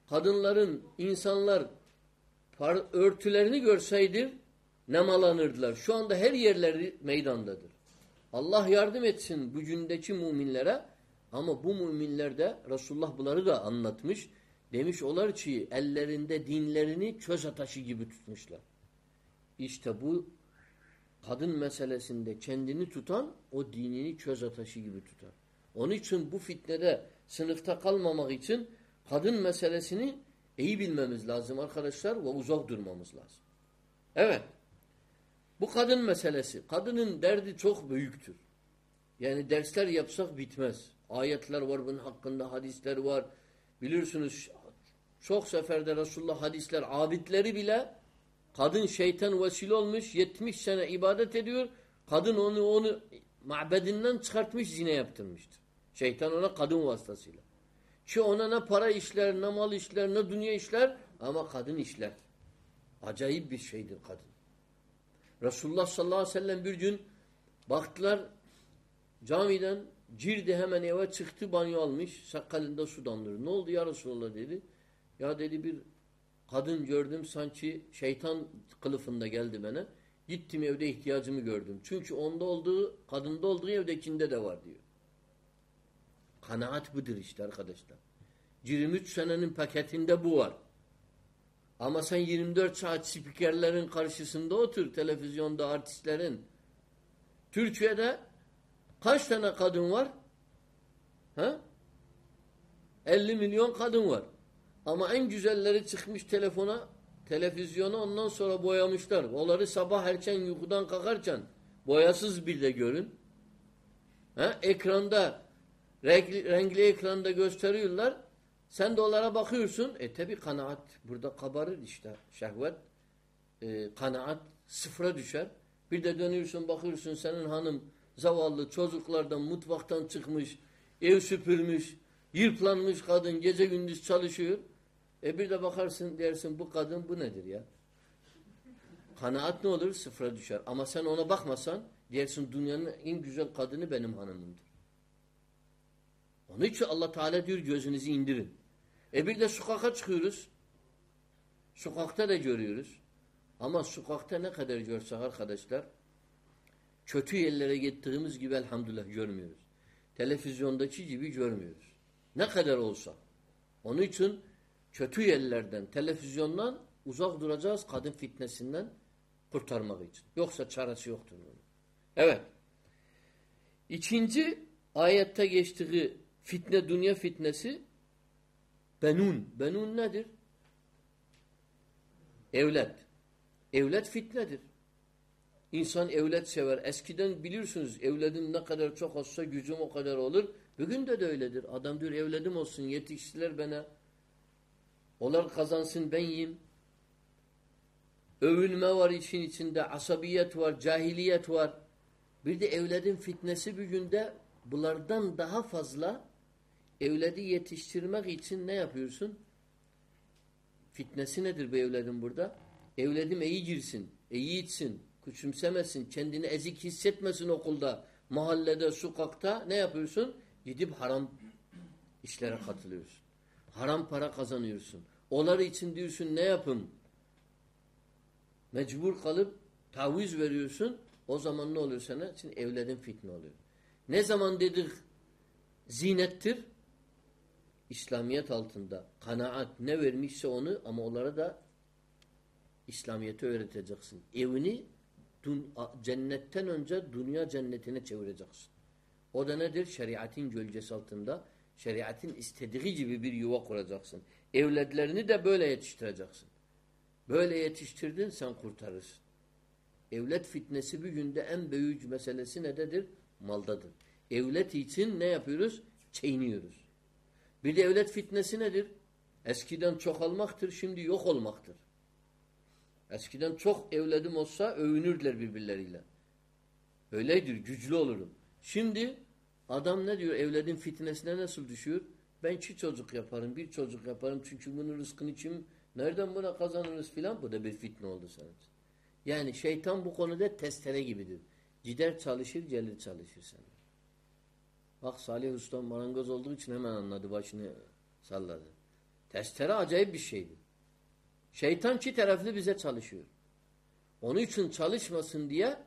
[SPEAKER 1] kadınların, insanlar örtülerini görseydir nemalanırdılar. Şu anda her yerleri meydandadır. Allah yardım etsin bugündeki müminlere ama bu müminlerde Resulullah bunları da anlatmış. Demiş olar ki ellerinde dinlerini çöz ataşı gibi tutmuşlar. İşte bu kadın meselesinde kendini tutan o dinini çöz ataşı gibi tutar. Onun için bu fitnede sınıfta kalmamak için kadın meselesini iyi bilmemiz lazım arkadaşlar ve uzak durmamız lazım. Evet. Bu kadın meselesi. Kadının derdi çok büyüktür. Yani dersler yapsak bitmez. Ayetler var bunun hakkında, hadisler var. Bilirsiniz çok seferde Resulullah hadisler, abidleri bile kadın şeytan vesile olmuş, 70 sene ibadet ediyor. Kadın onu onu mabedinden çıkartmış, zine yaptırmıştır. Şeytan ona kadın vasıtasıyla. Ki ona ne para işler, ne mal işler, ne dünya işler ama kadın işler. Acayip bir şeydir kadın. Resulullah sallallahu aleyhi ve sellem bir gün baktılar camiden girdi hemen eve çıktı banyo almış sakalında su. Ne oldu ya Resulullah dedi. Ya dedi bir kadın gördüm sanki şeytan kılıfında geldi bana. Gittim evde ihtiyacımı gördüm. Çünkü onda olduğu, kadında olduğu evdekinde de var diyor. Kanaat budur işte arkadaşlar. 23 senenin paketinde bu var. Ama sen 24 saat spikerlerin karşısında otur, televizyonda artistlerin. Türkiye'de kaç tane kadın var? Ha? 50 milyon kadın var. Ama en güzelleri çıkmış telefona, televizyona ondan sonra boyamışlar. Onları sabah erken uykudan kalkarken boyasız bir de görün. Ha? Ekranda, renkli, renkli ekranda gösteriyorlar. Sen de onlara bakıyorsun. E tabi kanaat burada kabarır işte. Şehvet, e, kanaat sıfıra düşer. Bir de dönüyorsun bakıyorsun senin hanım zavallı çocuklardan mutfaktan çıkmış, ev süpürmüş, yırplanmış kadın gece gündüz çalışıyor. E bir de bakarsın dersin bu kadın bu nedir ya? Kanaat ne olur? Sıfıra düşer. Ama sen ona bakmasan dersin dünyanın en güzel kadını benim hanımımdır. Onun için Allah Teala diyor gözünüzü indirin. E bir de sokaka çıkıyoruz. Sokakta da görüyoruz. Ama sokakta ne kadar görsek arkadaşlar kötü yerlere gittiğimiz gibi elhamdülillah görmüyoruz. Televizyondaki gibi görmüyoruz. Ne kadar olsa. Onun için kötü yerlerden, televizyondan uzak duracağız kadın fitnesinden kurtarmak için. Yoksa çaresi yoktur bunun. Evet. İkinci ayette geçtiği fitne, dünya fitnesi benun. Benun nedir? Evlet. Evlet fitnedir. İnsan evlet sever. Eskiden biliyorsunuz evledim ne kadar çok olsa gücüm o kadar olur. Bugün de de öyledir. Adam diyor evledim olsun yetiştiler bana. Onlar kazansın ben yiyeyim. Övünme var için içinde, asabiyet var, cahiliyet var. Bir de evledin fitnesi bir günde bunlardan daha fazla evledi yetiştirmek için ne yapıyorsun? Fitnesi nedir bu evledin burada? Evledim iyi girsin, iyi içsin, küçümsemesin, kendini ezik hissetmesin okulda, mahallede, sokakta ne yapıyorsun? Gidip haram işlere katılıyorsun. Haram para kazanıyorsun. Onlar için diyorsun ne yapım? Mecbur kalıp taviz veriyorsun. O zaman ne oluyor sana? Için evledin fitne oluyor. Ne zaman dedik zinettir? İslamiyet altında kanaat ne vermişse onu ama onlara da İslamiyet'i öğreteceksin. Evini cennetten önce dünya cennetine çevireceksin. O da nedir? Şeriatin gölgesi altında şeriatin istediği gibi bir yuva kuracaksın. Evletlerini de böyle yetiştireceksin. Böyle yetiştirdin sen kurtarırsın. Evlet fitnesi bir günde en büyük meselesi nededir? Maldadır. Evlet için ne yapıyoruz? Çeyniyoruz. Bir de evlet fitnesi nedir? Eskiden çok almaktır, şimdi yok olmaktır. Eskiden çok evledim olsa övünürler birbirleriyle. Öyledir, güçlü olurum. Şimdi adam ne diyor? Evledim fitnesine nasıl düşüyor? Ben iki çocuk yaparım, bir çocuk yaparım çünkü bunun rızkını kim, nereden buna kazanırız filan? Bu da bir fitne oldu sana. Yani şeytan bu konuda testere gibidir. Gider çalışır, gelir çalışır sana. Bak Salih Usta marangoz olduğu için hemen anladı, başını salladı. Testere acayip bir şeydir. Şeytan çi taraflı bize çalışıyor. Onun için çalışmasın diye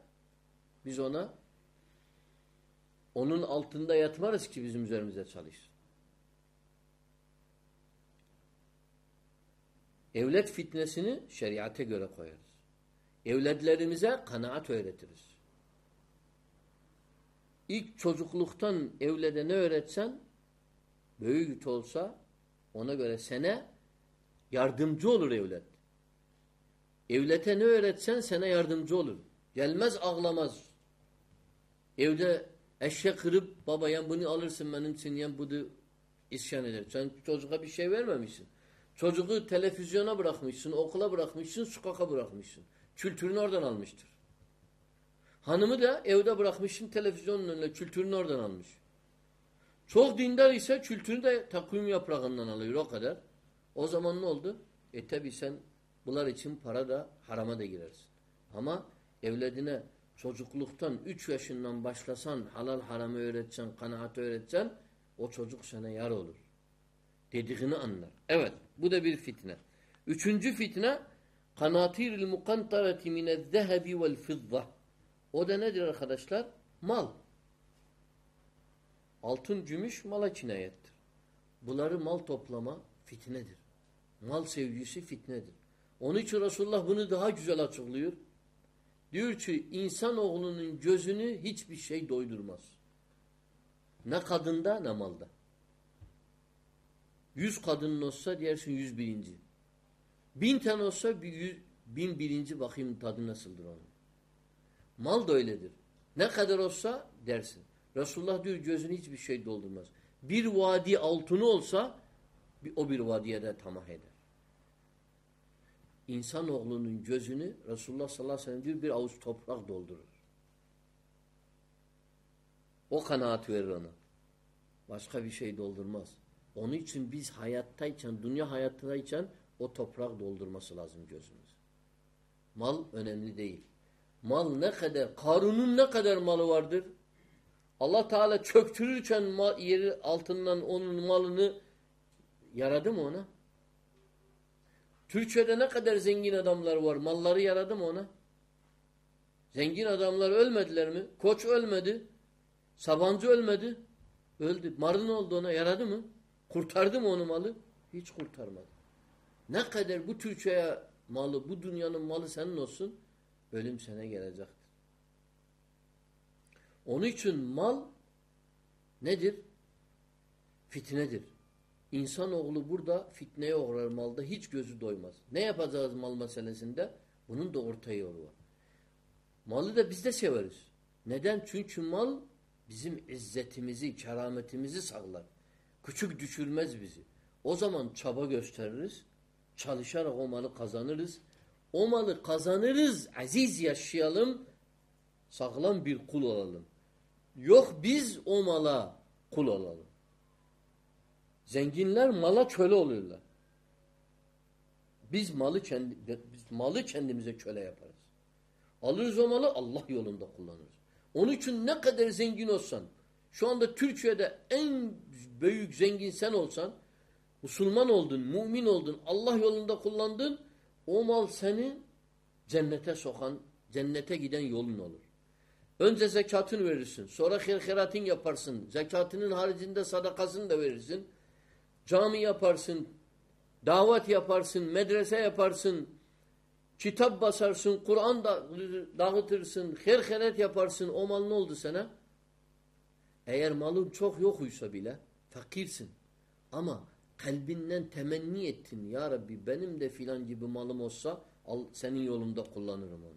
[SPEAKER 1] biz ona onun altında yatmarız ki bizim üzerimize çalışsın. Evlet fitnesini şeriate göre koyarız. Evletlerimize kanaat öğretiriz. İlk çocukluktan evlede ne öğretsen büyük olsa ona göre sene yardımcı olur evlet. Evlete ne öğretsen sana yardımcı olur. Gelmez ağlamaz. Evde eşek kırıp babayan bunu alırsın benim için yan bunu isyan eder. Sen çocuğa bir şey vermemişsin. Çocuğu televizyona bırakmışsın, okula bırakmışsın, sokaka bırakmışsın. Kültürünü oradan almıştır. Hanımı da evde bırakmışsın televizyonun önüne kültürünü oradan almış. Çok dindar ise kültürünü de takvim yaprağından alıyor o kadar. O zaman ne oldu? E tabi sen bunlar için para da harama da girersin. Ama evladine çocukluktan 3 yaşından başlasan halal haramı öğretsen, kanaat öğretsen o çocuk sana yar olur. Dediğini anlar. Evet bu da bir fitne. Üçüncü fitne kanatiril mukantarati minez zehebi vel fidda. O da nedir arkadaşlar? Mal. Altın, gümüş mala cinayettir. Bunları mal toplama fitnedir. Mal sevgisi fitnedir. Onun için Resulullah bunu daha güzel açıklıyor. Diyor ki insanoğlunun gözünü hiçbir şey doydurmaz. Ne kadında ne malda. Yüz kadının olsa dersin yüz birinci. Bin tane olsa bir yüz, bin birinci bakayım tadı nasıldır onun. Mal da öyledir. Ne kadar olsa dersin. Resulullah diyor gözünü hiçbir şey doldurmaz. Bir vadi altını olsa o bir vadiye de tamah eder. İnsanoğlunun gözünü Resulullah sallallahu aleyhi ve sellem diyor bir avuç toprak doldurur. O kanaat verir ona. Başka bir şey doldurmaz. Onun için biz hayattayken, dünya hayattayken o toprak doldurması lazım gözümüz. Mal önemli değil. Mal ne kadar, Karun'un ne kadar malı vardır? Allah Teala çöktürürken mal, yeri altından onun malını yaradı mı ona? Türkiye'de ne kadar zengin adamlar var? Malları yaradı mı ona? Zengin adamlar ölmediler mi? Koç ölmedi. Sabancı ölmedi. Öldü. Marın oldu ona. Yaradı mı? Kurtardı mı onu malı? Hiç kurtarmadı. Ne kadar bu Türkiye'ye malı, bu dünyanın malı senin olsun, ölüm sana gelecektir. Onun için mal nedir? Fitnedir. İnsanoğlu burada fitneye uğrar malda hiç gözü doymaz. Ne yapacağız mal meselesinde? Bunun da orta yolu var. Malı da biz de severiz. Neden? Çünkü mal bizim izzetimizi, kerametimizi sağlar. Küçük düşürmez bizi. O zaman çaba gösteririz. Çalışarak o malı kazanırız. O malı kazanırız. Aziz yaşayalım. Sağlam bir kul olalım. Yok biz o mala kul olalım. Zenginler mala köle oluyorlar. Biz malı kendi biz malı kendimize köle yaparız. Alırız o malı Allah yolunda kullanırız. Onun için ne kadar zengin olsan, şu anda Türkiye'de en büyük zengin sen olsan, Müslüman oldun, mümin oldun, Allah yolunda kullandın, o mal seni cennete sokan, cennete giden yolun olur. Önce zekatını verirsin, sonra herheratın yaparsın, zekatının haricinde sadakasını da verirsin, cami yaparsın, davet yaparsın, medrese yaparsın, kitap basarsın, Kur'an da, dağıtırsın, herheret yaparsın, o mal ne oldu sana? Eğer malın çok yokuysa bile fakirsin. Ama kalbinden temenni ettin. Ya Rabbi benim de filan gibi malım olsa al, senin yolunda kullanırım onu.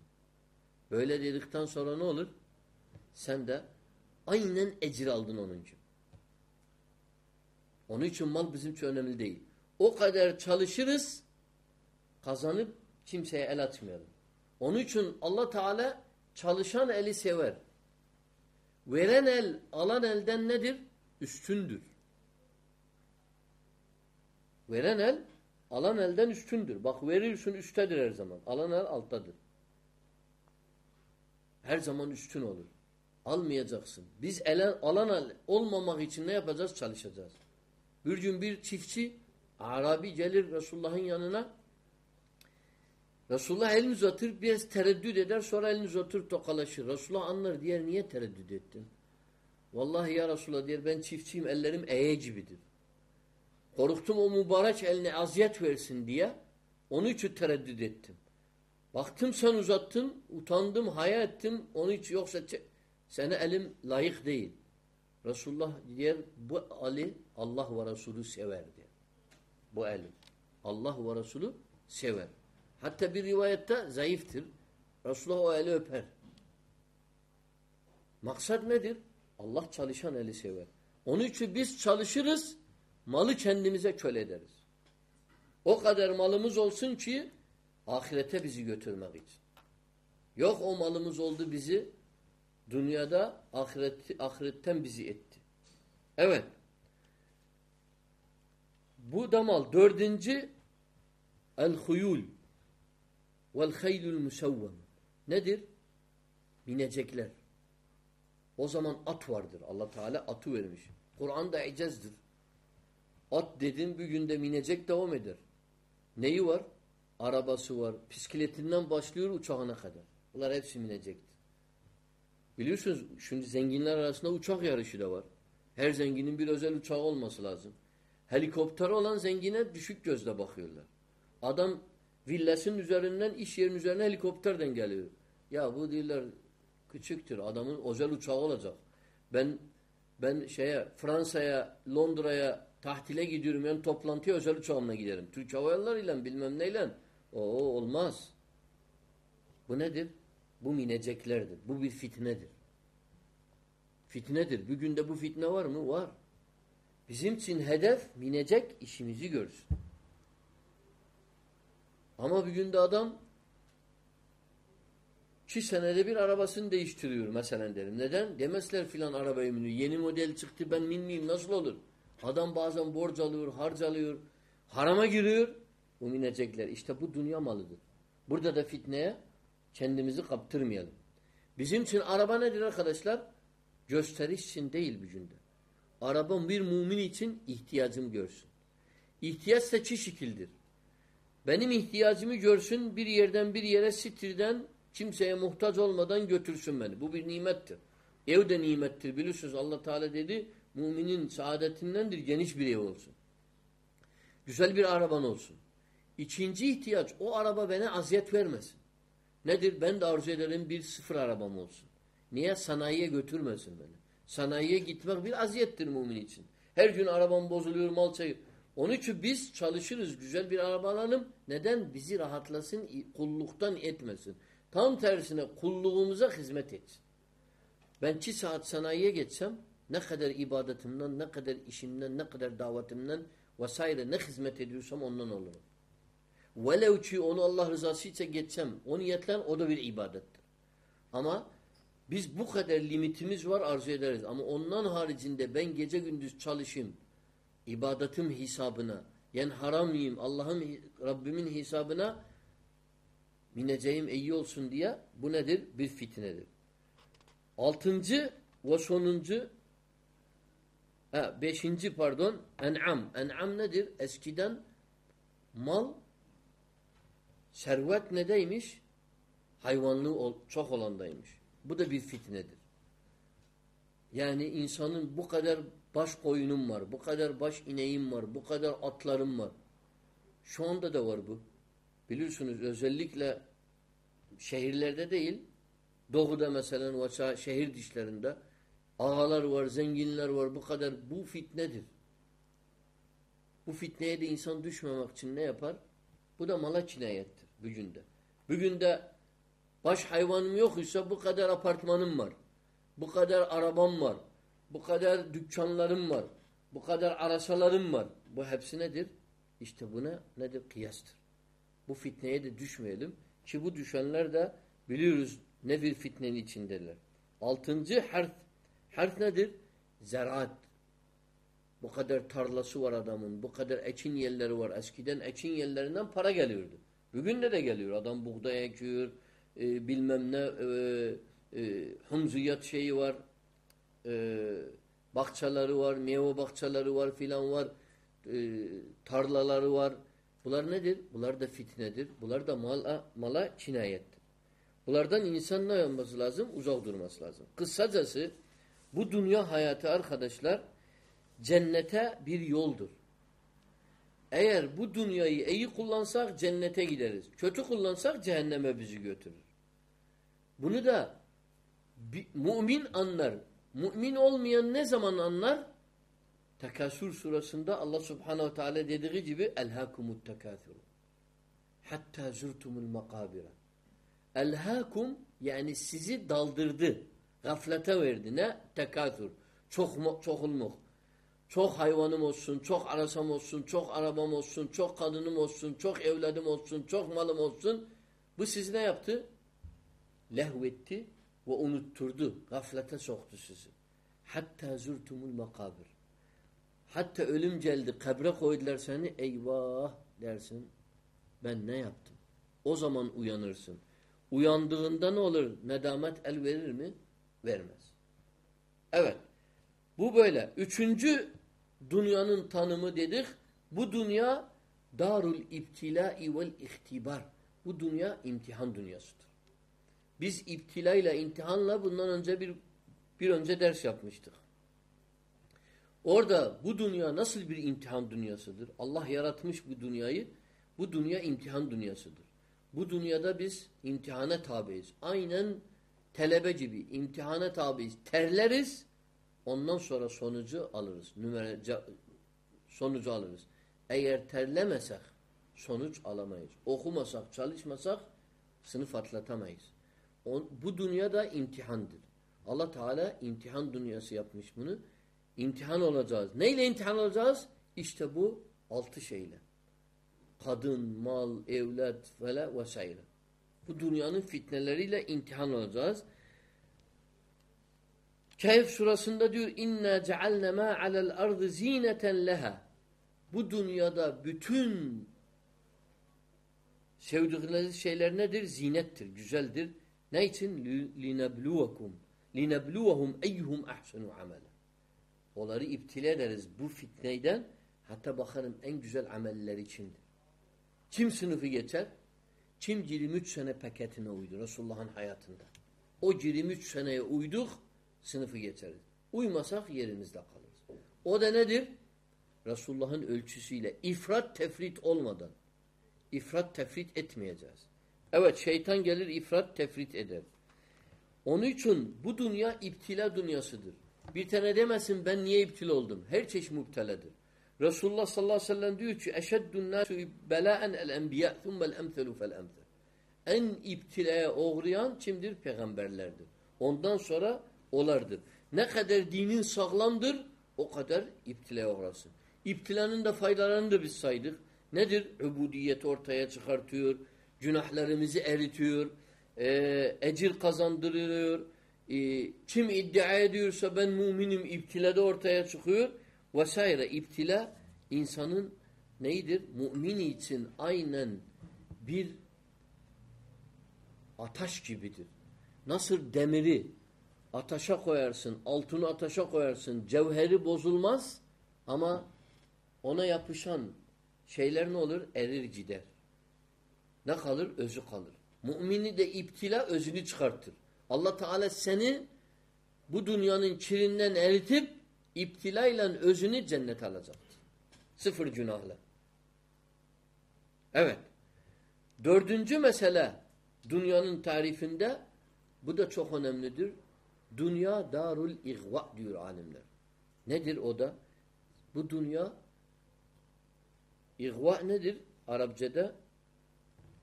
[SPEAKER 1] Böyle dedikten sonra ne olur? Sen de aynen ecir aldın onun için. Onun için mal bizim için önemli değil. O kadar çalışırız kazanıp kimseye el atmayalım. Onun için Allah Teala çalışan eli sever. Veren el, alan elden nedir? Üstündür. Veren el, alan elden üstündür. Bak verirsin üsttedir her zaman. Alan el alttadır. Her zaman üstün olur. Almayacaksın. Biz elen, alan el olmamak için ne yapacağız? Çalışacağız. Bir gün bir çiftçi Arabi gelir Resulullah'ın yanına Resulullah elini uzatır, biraz tereddüt eder, sonra elini uzatır, tokalaşır. Resulullah anlar, diğer niye tereddüt ettin? Vallahi ya Resulullah diyor, ben çiftçiyim, ellerim eye gibidir. Korktum o mübarek eline aziyet versin diye, onun için tereddüt ettim. Baktım sen uzattın, utandım, haya ettim, onun için yoksa sana elim layık değil. Resulullah diyor, bu Ali Allah ve Resulü sever diyor. Bu elim. Allah ve Resulü sever. Hatta bir rivayette zayıftır. Resulullah o eli öper. Maksat nedir? Allah çalışan eli sever. Onun için biz çalışırız, malı kendimize köle ederiz. O kadar malımız olsun ki ahirete bizi götürmek için. Yok o malımız oldu bizi dünyada ahiret, ahiretten bizi etti. Evet. Bu da mal. Dördüncü el-huyul vel haylul musavvam. Nedir? Binecekler. O zaman at vardır. Allah Teala atı vermiş. Kur'an'da icazdır. At dedin bir günde binecek devam eder. Neyi var? Arabası var. Bisikletinden başlıyor uçağına kadar. Bunlar hepsi binecektir. Biliyorsunuz şimdi zenginler arasında uçak yarışı da var. Her zenginin bir özel uçağı olması lazım. Helikopter olan zengine düşük gözle bakıyorlar. Adam villasının üzerinden iş yerinin üzerine helikopterden geliyor. Ya bu diyorlar küçüktür. Adamın özel uçağı olacak. Ben ben şeye Fransa'ya, Londra'ya tahtile gidiyorum. Yani toplantıya özel uçağımla giderim. Türk Hava Yolları ile bilmem neyle. O olmaz. Bu nedir? Bu mineceklerdir. Bu bir fitnedir. Fitnedir. Bugün de bu fitne var mı? Var. Bizim için hedef minecek işimizi görsün. Ama bir günde adam iki senede bir arabasını değiştiriyor mesela derim. Neden? Demezler filan arabayı biniyor. Yeni model çıktı ben minmeyeyim nasıl olur? Adam bazen borç alıyor, harc alıyor. Harama giriyor. Bu minecekler. İşte bu dünya malıdır. Burada da fitneye Kendimizi kaptırmayalım. Bizim için araba nedir arkadaşlar? Gösteriş için değil bir günde. Araba bir mümin için ihtiyacım görsün. İhtiyaç da şekildir. Benim ihtiyacımı görsün bir yerden bir yere sitirden kimseye muhtaç olmadan götürsün beni. Bu bir nimettir. Ev de nimettir. Biliyorsunuz Allah Teala dedi müminin saadetindendir geniş bir ev olsun. Güzel bir araban olsun. İkinci ihtiyaç o araba bana aziyet vermesin. Nedir? Ben de arzu ederim bir sıfır arabam olsun. Niye? Sanayiye götürmesin beni. Sanayiye gitmek bir aziyettir mümin için. Her gün arabam bozuluyor, mal çayır. Onun için biz çalışırız, güzel bir araba alalım. Neden? Bizi rahatlasın, kulluktan etmesin. Tam tersine kulluğumuza hizmet etsin. Ben iki saat sanayiye geçsem ne kadar ibadetimden, ne kadar işimden, ne kadar davetimden vesaire ne hizmet ediyorsam ondan olurum. Velev ki onu Allah rızası için geçsem o niyetlen o da bir ibadettir. Ama biz bu kadar limitimiz var arzu ederiz. Ama ondan haricinde ben gece gündüz çalışayım ibadetim hesabına yani haram yiyeyim Allah'ın Rabbimin hesabına bineceğim iyi olsun diye bu nedir? Bir fitnedir. Altıncı ve sonuncu ha, beşinci pardon en'am. En'am nedir? Eskiden mal servet nedeymiş? Hayvanlığı çok olandaymış. Bu da bir fitnedir. Yani insanın bu kadar baş koyunum var, bu kadar baş ineğim var, bu kadar atlarım var. Şu anda da var bu. Biliyorsunuz özellikle şehirlerde değil, doğuda mesela şehir dişlerinde ağalar var, zenginler var, bu kadar. Bu fitnedir. Bu fitneye de insan düşmemek için ne yapar? Bu da mala cinayettir bugün de. Bugün de baş hayvanım yok ise bu kadar apartmanım var. Bu kadar arabam var. Bu kadar dükkanlarım var. Bu kadar arasalarım var. Bu hepsi nedir? İşte buna nedir? Kıyastır. Bu fitneye de düşmeyelim. Ki bu düşenler de biliyoruz ne bir fitnenin içindeler. Altıncı harf. Harf nedir? Zeraat. Bu kadar tarlası var adamın. Bu kadar ekin yerleri var. Eskiden ekin yerlerinden para geliyordu. Bugün de de geliyor. Adam buğday ekiyor. E, bilmem ne e, e, humziyat şeyi var. E, bahçeleri var. Meyve bahçeleri var filan var. E, tarlaları var. Bunlar nedir? Bunlar da fitnedir. Bunlar da mala, mala cinayettir. Bunlardan insan ne yapması lazım? Uzak durması lazım. Kısacası bu dünya hayatı arkadaşlar cennete bir yoldur. Eğer bu dünyayı iyi kullansak cennete gideriz. Kötü kullansak cehenneme bizi götürür. Bunu da mümin anlar. Mümin olmayan ne zaman anlar? Tekasür surasında Allah subhanehu teala dediği gibi elhâkumut tekâthuru. Hatta zurtumul makabira. Elhâkum yani sizi daldırdı. Gaflete verdi. Ne? Tekâthur. Çok, çokulmak. Çok hayvanım olsun, çok arasam olsun, çok arabam olsun, çok kadınım olsun, çok evladım olsun, çok malım olsun. Bu sizi ne yaptı? Lehvetti ve unutturdu. Gaflete soktu sizi. Hatta zurtumul makabir. Hatta ölüm geldi, kabre koydular seni, eyvah dersin. Ben ne yaptım? O zaman uyanırsın. Uyandığında ne olur? Nedamet el verir mi? Vermez. Evet. Bu böyle. Üçüncü dünyanın tanımı dedik. Bu dünya darul ibtilai vel ihtibar. Bu dünya imtihan dünyasıdır. Biz ibtilayla, imtihanla bundan önce bir bir önce ders yapmıştık. Orada bu dünya nasıl bir imtihan dünyasıdır? Allah yaratmış bu dünyayı. Bu dünya imtihan dünyasıdır. Bu dünyada biz imtihana tabiiz. Aynen telebe gibi imtihana tabiiz. Terleriz. Ondan sonra sonucu alırız. Numara, sonucu alırız. Eğer terlemesek sonuç alamayız. Okumasak, çalışmasak sınıf atlatamayız. O, bu dünyada imtihandır. Allah Teala imtihan dünyası yapmış bunu. İmtihan olacağız. Neyle imtihan olacağız? İşte bu altı şeyle. Kadın, mal, evlat vela vesaire. Bu dünyanın fitneleriyle imtihan olacağız. Kehf surasında diyor inna cealne ma alel ardı zineten leha. Bu dünyada bütün sevdikleri şeyler nedir? Zinettir, güzeldir. Ne için? Linebluvekum. Linebluvehum eyyuhum ahsenu amelen. Onları iptile ederiz bu fitneyden. Hatta bakarım en güzel ameller içindir. Kim sınıfı geçer? Kim 23 sene paketine uydu Resulullah'ın hayatında. O 23 seneye uyduk sınıfı geçeriz. Uymasak yerimizde kalırız. O da nedir? Resulullah'ın ölçüsüyle ifrat tefrit olmadan ifrat tefrit etmeyeceğiz. Evet şeytan gelir ifrat tefrit eder. Onun için bu dünya iptila dünyasıdır. Bir tane demesin ben niye iptil oldum? Her çeşit müpteledir. Resulullah sallallahu aleyhi ve sellem diyor ki eşeddün nasu belaen el enbiya thummel emthelu fel emthel. En iptilaya uğrayan kimdir? Peygamberlerdir. Ondan sonra olardır. Ne kadar dinin sağlamdır o kadar iptilaya uğrasın. İptilanın da faydalarını da biz saydık. Nedir? Ubudiyet ortaya çıkartıyor. Günahlarımızı eritiyor. E, ecir kazandırıyor. E, kim iddia ediyorsa ben müminim iptilada ortaya çıkıyor. Vesaire. İptila insanın neydir? Mümin için aynen bir ataş gibidir. Nasıl demiri ataşa koyarsın, altını ataşa koyarsın, cevheri bozulmaz ama ona yapışan şeyler ne olur? Erir gider. Ne kalır? Özü kalır. Mümini de iptila özünü çıkartır. Allah Teala seni bu dünyanın kirinden eritip iptilayla özünü cennet alacaktır. Sıfır günahla. Evet. Dördüncü mesele dünyanın tarifinde bu da çok önemlidir. Dünya darul ihva diyor alimler. Nedir o da? Bu dünya ihva nedir? Arapçada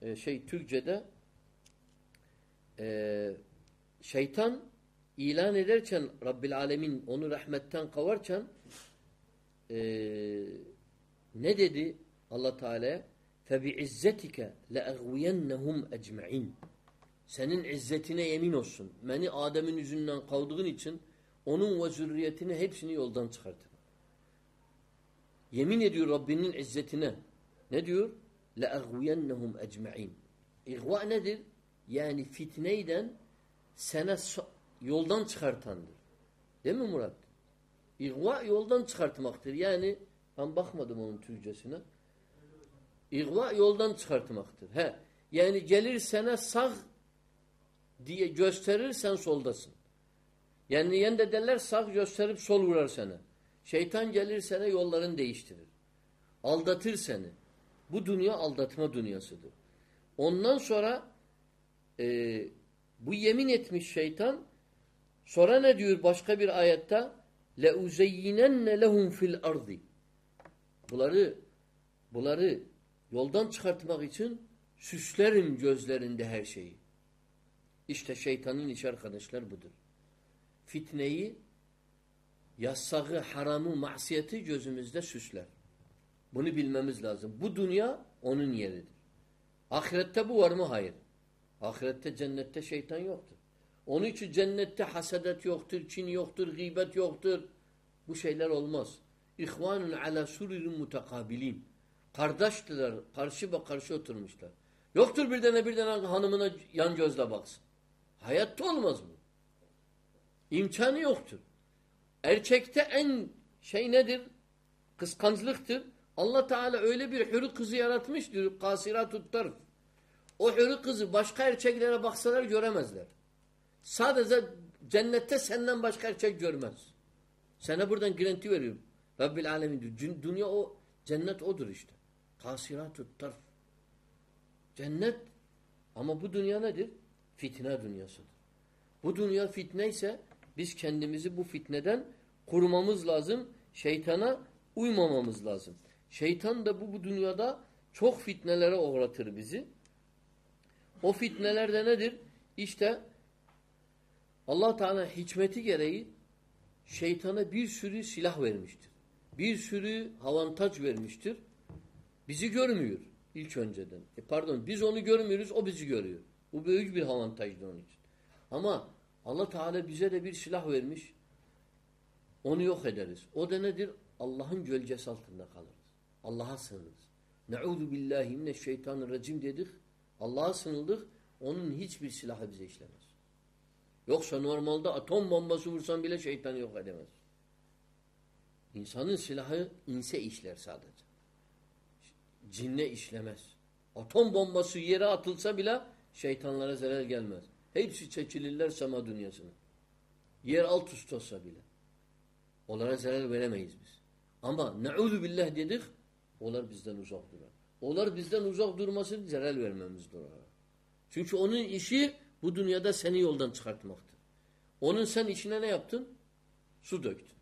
[SPEAKER 1] e, şey Türkçe'de e, şeytan ilan ederken Rabbil Alemin onu rahmetten kavarken e, ne dedi Allah Teala فَبِعِزَّتِكَ لَاَغْوِيَنَّهُمْ اَجْمَعِينَ Senin izzetine yemin olsun. Beni Adem'in yüzünden kavduğun için onun ve zürriyetini hepsini yoldan çıkartır. Yemin ediyor Rabbinin izzetine. Ne diyor? لَاَغْوِيَنَّهُمْ اَجْمَعِينَ İhva nedir? Yani fitneyden sana yoldan çıkartandır. Değil mi Murat? İhva yoldan çıkartmaktır. Yani ben bakmadım onun Türkçesine. İhva yoldan çıkartmaktır. He. Yani gelir sana sağ diye gösterirsen soldasın. Yani yen de derler sağ gösterip sol vurar sana. Şeytan gelir sana yolların değiştirir. Aldatır seni. Bu dünya aldatma dünyasıdır. Ondan sonra e, bu yemin etmiş şeytan sonra ne diyor başka bir ayette لَاُزَيِّنَنَّ لَهُمْ fil ardi Bunları bunları yoldan çıkartmak için süslerim gözlerinde her şeyi. İşte şeytanın iş arkadaşlar budur. Fitneyi, yasağı, haramı, masiyeti gözümüzde süsler. Bunu bilmemiz lazım. Bu dünya onun yeridir. Ahirette bu var mı? Hayır. Ahirette cennette şeytan yoktur. Onun için cennette hasedet yoktur, kin yoktur, gıybet yoktur. Bu şeyler olmaz. İhvanun ala suririn mutakabilin. Kardeştiler, karşı ve karşı oturmuşlar. Yoktur bir tane bir tane hanımına yan gözle baksın. Hayatta olmaz bu. İmkanı yoktur. Erkekte en şey nedir? Kıskançlıktır. Allah Teala öyle bir hürü kızı yaratmış diyor. Kasiratut tarf. O hürü kızı başka erkeklere baksalar göremezler. Sadece cennette senden başka erkek görmez. Sana buradan garanti veriyorum. Rabbil alemin diyor. Dünya o, cennet odur işte. Kasiratut tarf. Cennet ama bu dünya nedir? Fitne dünyasıdır. Bu dünya fitne ise biz kendimizi bu fitneden korumamız lazım. Şeytana uymamamız lazım. Şeytan da bu, bu dünyada çok fitnelere uğratır bizi. O fitneler de nedir? İşte allah Teala hikmeti gereği şeytana bir sürü silah vermiştir. Bir sürü avantaj vermiştir. Bizi görmüyor ilk önceden. E pardon biz onu görmüyoruz o bizi görüyor. Bu büyük bir avantajdır onun için. Ama Allah Teala bize de bir silah vermiş. Onu yok ederiz. O da nedir? Allah'ın gölgesi altında kalırız. Allah'a sığınırız. Ne'udhu billahi mineşşeytanirracim dedik. Allah'a sınıldık. Onun hiçbir silahı bize işlemez. Yoksa normalde atom bombası vursan bile şeytanı yok edemez. İnsanın silahı inse işler sadece. Cinne işlemez. Atom bombası yere atılsa bile şeytanlara zarar gelmez. Hepsi çekilirler sema dünyasına. Yer alt üst olsa bile. Onlara zarar veremeyiz biz. Ama ne'udhu billah dedik, onlar bizden uzak durar. Onlar bizden uzak durması zarar vermemizdir. onlara. Çünkü onun işi bu dünyada seni yoldan çıkartmaktır. Onun sen içine ne yaptın? Su döktün.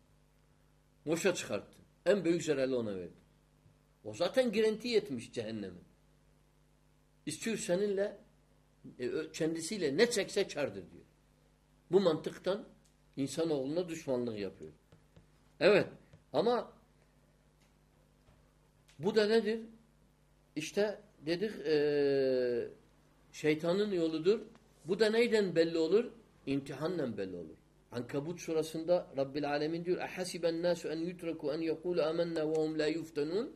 [SPEAKER 1] Boşa çıkarttın. En büyük zararı ona verdin. O zaten girenti etmiş cehenneme. İstiyor seninle e, kendisiyle ne çekse kardır diyor. Bu mantıktan insanoğluna düşmanlık yapıyor. Evet ama bu da nedir? İşte dedik eee, şeytanın yoludur. Bu da neyden belli olur? İmtihanla belli olur. Ankabut surasında Rabbil Alemin diyor اَحَسِبَ النَّاسُ اَنْ يُتْرَكُوا اَنْ يَقُولُ اَمَنَّا وَهُمْ لَا يُفْتَنُونَ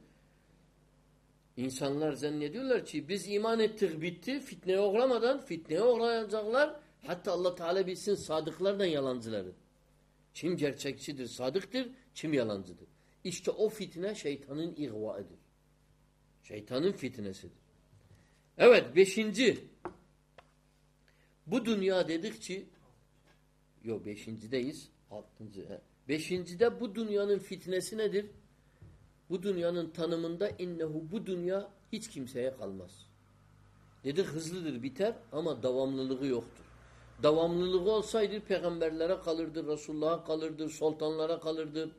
[SPEAKER 1] İnsanlar zannediyorlar ki biz iman ettik bitti fitneye uğramadan fitneye uğrayacaklar. Hatta Allah Teala bilsin sadıklardan yalancıları. Kim gerçekçidir, sadıktır, kim yalancıdır. İşte o fitne şeytanın ihvaıdır. Şeytanın fitnesidir. Evet beşinci. bu dünya dedik ki yok beşincideyiz. Altıncı. he. Beşincide bu dünyanın fitnesi nedir? Bu dünyanın tanımında innehu bu dünya hiç kimseye kalmaz. Dedik hızlıdır biter ama devamlılığı yoktur. Devamlılığı olsaydı peygamberlere kalırdı, Resulullah'a kalırdı, sultanlara kalırdı.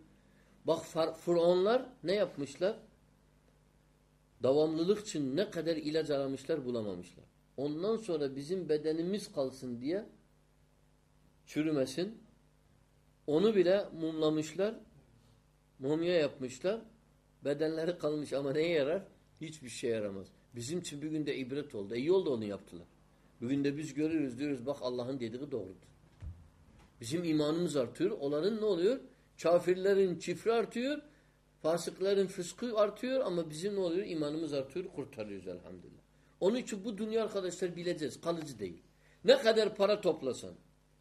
[SPEAKER 1] Bak Fıraunlar ne yapmışlar? Devamlılık için ne kadar ilaç aramışlar bulamamışlar. Ondan sonra bizim bedenimiz kalsın diye çürümesin. Onu bile mumlamışlar. Mumya yapmışlar. Bedenleri kalmış ama neye yarar? Hiçbir şey yaramaz. Bizim için bir günde ibret oldu. İyi oldu onu yaptılar. Bugün de biz görürüz diyoruz bak Allah'ın dediği doğrudur. Bizim imanımız artıyor. Onların ne oluyor? Kafirlerin çifri artıyor. Fasıkların fıskı artıyor ama bizim ne oluyor? İmanımız artıyor. Kurtarıyoruz elhamdülillah. Onun için bu dünya arkadaşlar bileceğiz. Kalıcı değil. Ne kadar para toplasan,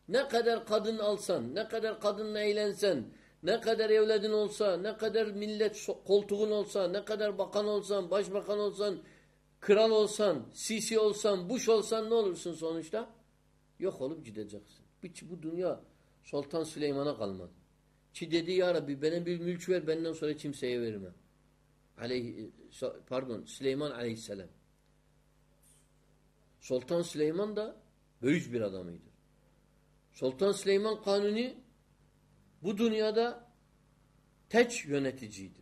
[SPEAKER 1] ne kadar kadın alsan, ne kadar kadınla eğlensen, ne kadar evladın olsa, ne kadar millet koltuğun olsa, ne kadar bakan olsan, başbakan olsan, kral olsan, sisi olsan, buş olsan ne olursun sonuçta? Yok olup gideceksin. Bu dünya Sultan Süleyman'a kalmadı. Ki dedi ya Rabbi bana bir mülk ver benden sonra kimseye verme. Aleyhi, pardon Süleyman aleyhisselam. Sultan Süleyman da büyük bir adamıydı. Sultan Süleyman Kanuni bu dünyada tek yöneticiydi.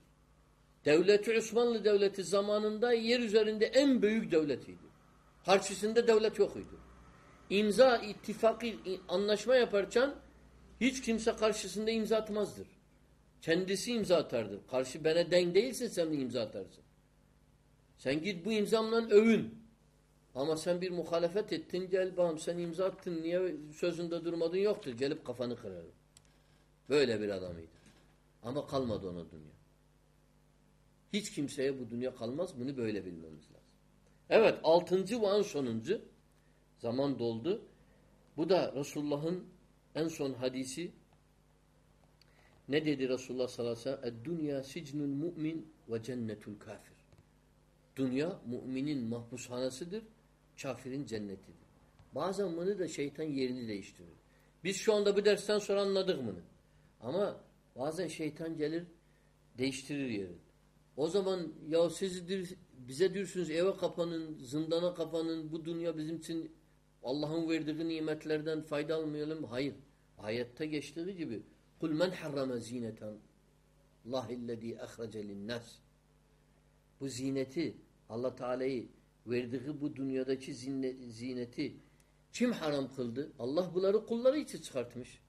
[SPEAKER 1] Devleti Osmanlı Devleti zamanında yer üzerinde en büyük devletiydi. Karşısında devlet yokuydu. İmza, ittifakı, anlaşma yaparken hiç kimse karşısında imza atmazdır. Kendisi imza atardır. Karşı bana denk değilsin sen imza atarsın? Sen git bu imzamla övün. Ama sen bir muhalefet ettin gel bağım sen imza attın niye sözünde durmadın yoktur. Gelip kafanı kırarım. Böyle bir adamıydı. Ama kalmadı ona dünya. Hiç kimseye bu dünya kalmaz. Bunu böyle bilmemiz lazım. Evet altıncı ve en sonuncu zaman doldu. Bu da Resulullah'ın en son hadisi ne dedi Resulullah sallallahu aleyhi ve sellem? Dünya sicnul mu'min ve cennetul kafir. Dünya müminin mahpushanasıdır, kafirin cennetidir. Bazen bunu da şeytan yerini değiştirir. Biz şu anda bu dersten sonra anladık bunu. Ama bazen şeytan gelir değiştirir yerini. O zaman ya siz bize diyorsunuz eve kapanın, zindana kapanın, bu dünya bizim için Allah'ın verdiği nimetlerden fayda almayalım. Hayır. Ayette geçtiği gibi kul men harrama zineten Allahillezî ahrece linnas bu zineti Allah Teala'yı verdiği bu dünyadaki zineti kim haram kıldı? Allah bunları kulları için çıkartmış.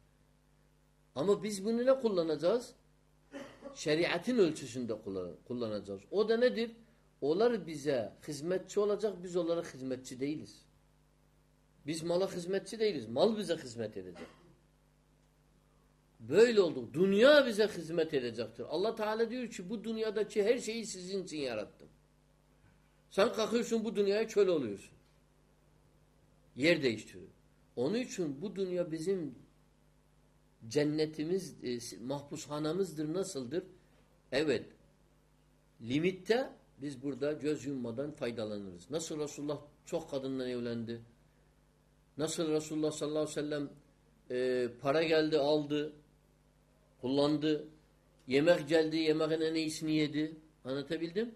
[SPEAKER 1] Ama biz bunu ne kullanacağız? Şeriatın ölçüsünde kullan- kullanacağız. O da nedir? Onlar bize hizmetçi olacak, biz onlara hizmetçi değiliz. Biz mala hizmetçi değiliz. Mal bize hizmet edecek. Böyle oldu. Dünya bize hizmet edecektir. Allah Teala diyor ki bu dünyadaki her şeyi sizin için yarattım. Sen kalkıyorsun bu dünyaya köle oluyorsun. Yer değiştiriyor. Onun için bu dünya bizim cennetimiz, e, mahpushanamızdır. Nasıldır? Evet. Limitte biz burada göz yummadan faydalanırız. Nasıl Resulullah çok kadınla evlendi? Nasıl Resulullah sallallahu aleyhi ve sellem e, para geldi aldı, kullandı. Yemek geldi, yemeğin en iyisini yedi. Anlatabildim?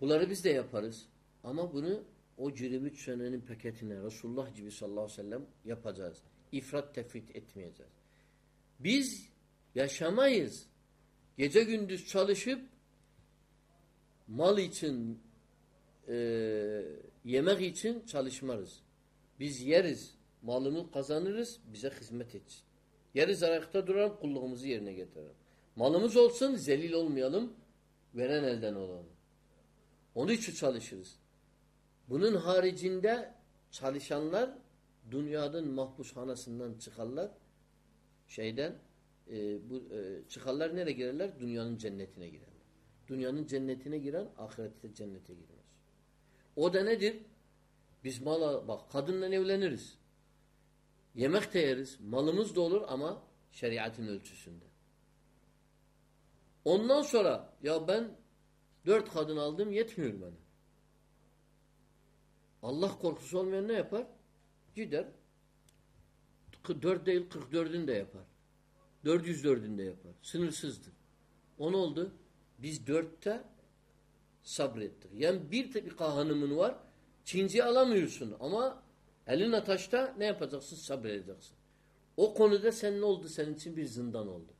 [SPEAKER 1] Bunları biz de yaparız. Ama bunu o 23 senenin paketine Resulullah gibi sallallahu aleyhi ve sellem yapacağız. İfrat tefrit etmeyeceğiz. Biz yaşamayız. Gece gündüz çalışıp mal için e, yemek için çalışmarız. Biz yeriz. Malını kazanırız. Bize hizmet etsin. Yeriz ayakta duralım. Kulluğumuzu yerine getirelim. Malımız olsun. Zelil olmayalım. Veren elden olalım. Onun için çalışırız. Bunun haricinde çalışanlar dünyanın mahpushanasından çıkarlar. Şeyden e, bu e, çıkarlar nereye girerler? Dünyanın cennetine girerler. Dünyanın cennetine giren ahirette cennete girmez. O da nedir? Biz mala bak kadınla evleniriz. Yemek de yeriz. Malımız da olur ama şeriatın ölçüsünde. Ondan sonra ya ben dört kadın aldım yetmiyor bana. Allah korkusu olmayan ne yapar? Gider. Dört değil kırk dördün de yapar. Dört yüz dördün de yapar. Sınırsızdır. O ne oldu? Biz dörtte sabrettik. Yani bir tıpika hanımın var. Çinci alamıyorsun ama elin ataşta ne yapacaksın? Sabredeceksin. O konuda sen ne oldu? Senin için bir zindan oldu.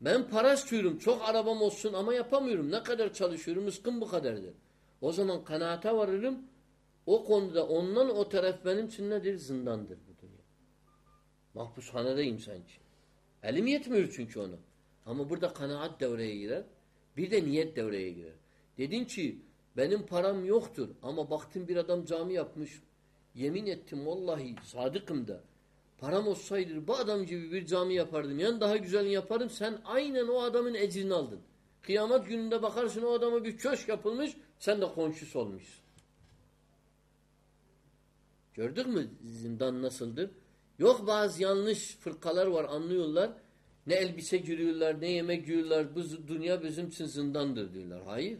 [SPEAKER 1] Ben para istiyorum. Çok arabam olsun ama yapamıyorum. Ne kadar çalışıyorum? Iskın bu kadardır. O zaman kanaate varırım. O konuda ondan o taraf benim için nedir? Zindandır bu dünya. Mahpushanedeyim sanki. Elim yetmiyor çünkü ona. Ama burada kanaat devreye girer. Bir de niyet devreye girer. Dedin ki benim param yoktur ama baktım bir adam cami yapmış. Yemin ettim vallahi sadıkım da. Param olsaydı bu adam gibi bir cami yapardım. Yani daha güzelini yaparım. Sen aynen o adamın ecrini aldın. Kıyamet gününde bakarsın o adama bir köşk yapılmış. Sen de komşusu olmuşsun. Gördük mü zindan nasıldır? Yok bazı yanlış fırkalar var anlıyorlar. Ne elbise giriyorlar, ne yemek giriyorlar. Bu dünya bizim için zindandır diyorlar. Hayır.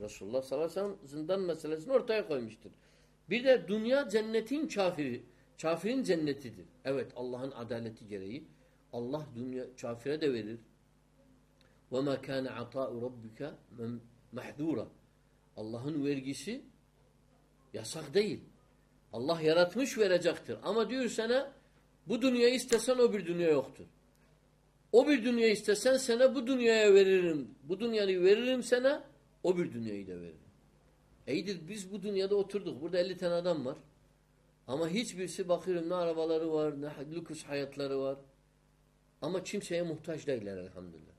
[SPEAKER 1] Resulullah sallallahu aleyhi ve sellem zindan meselesini ortaya koymuştur. Bir de dünya cennetin kafiri. Kafirin cennetidir. Evet Allah'ın adaleti gereği. Allah dünya kafire de verir. وَمَا كَانَ عَطَاءُ رَبِّكَ مَحْذُورًا Allah'ın vergisi yasak değil. Allah yaratmış verecektir. Ama diyor sana bu dünyayı istesen o bir dünya yoktur. O bir dünya istesen sana bu dünyaya veririm. Bu dünyayı veririm sana o bir dünyayı da veririm. İyidir biz bu dünyada oturduk. Burada 50 tane adam var. Ama hiçbirisi bakıyorum ne arabaları var ne lüks hayatları var. Ama kimseye muhtaç değiller elhamdülillah.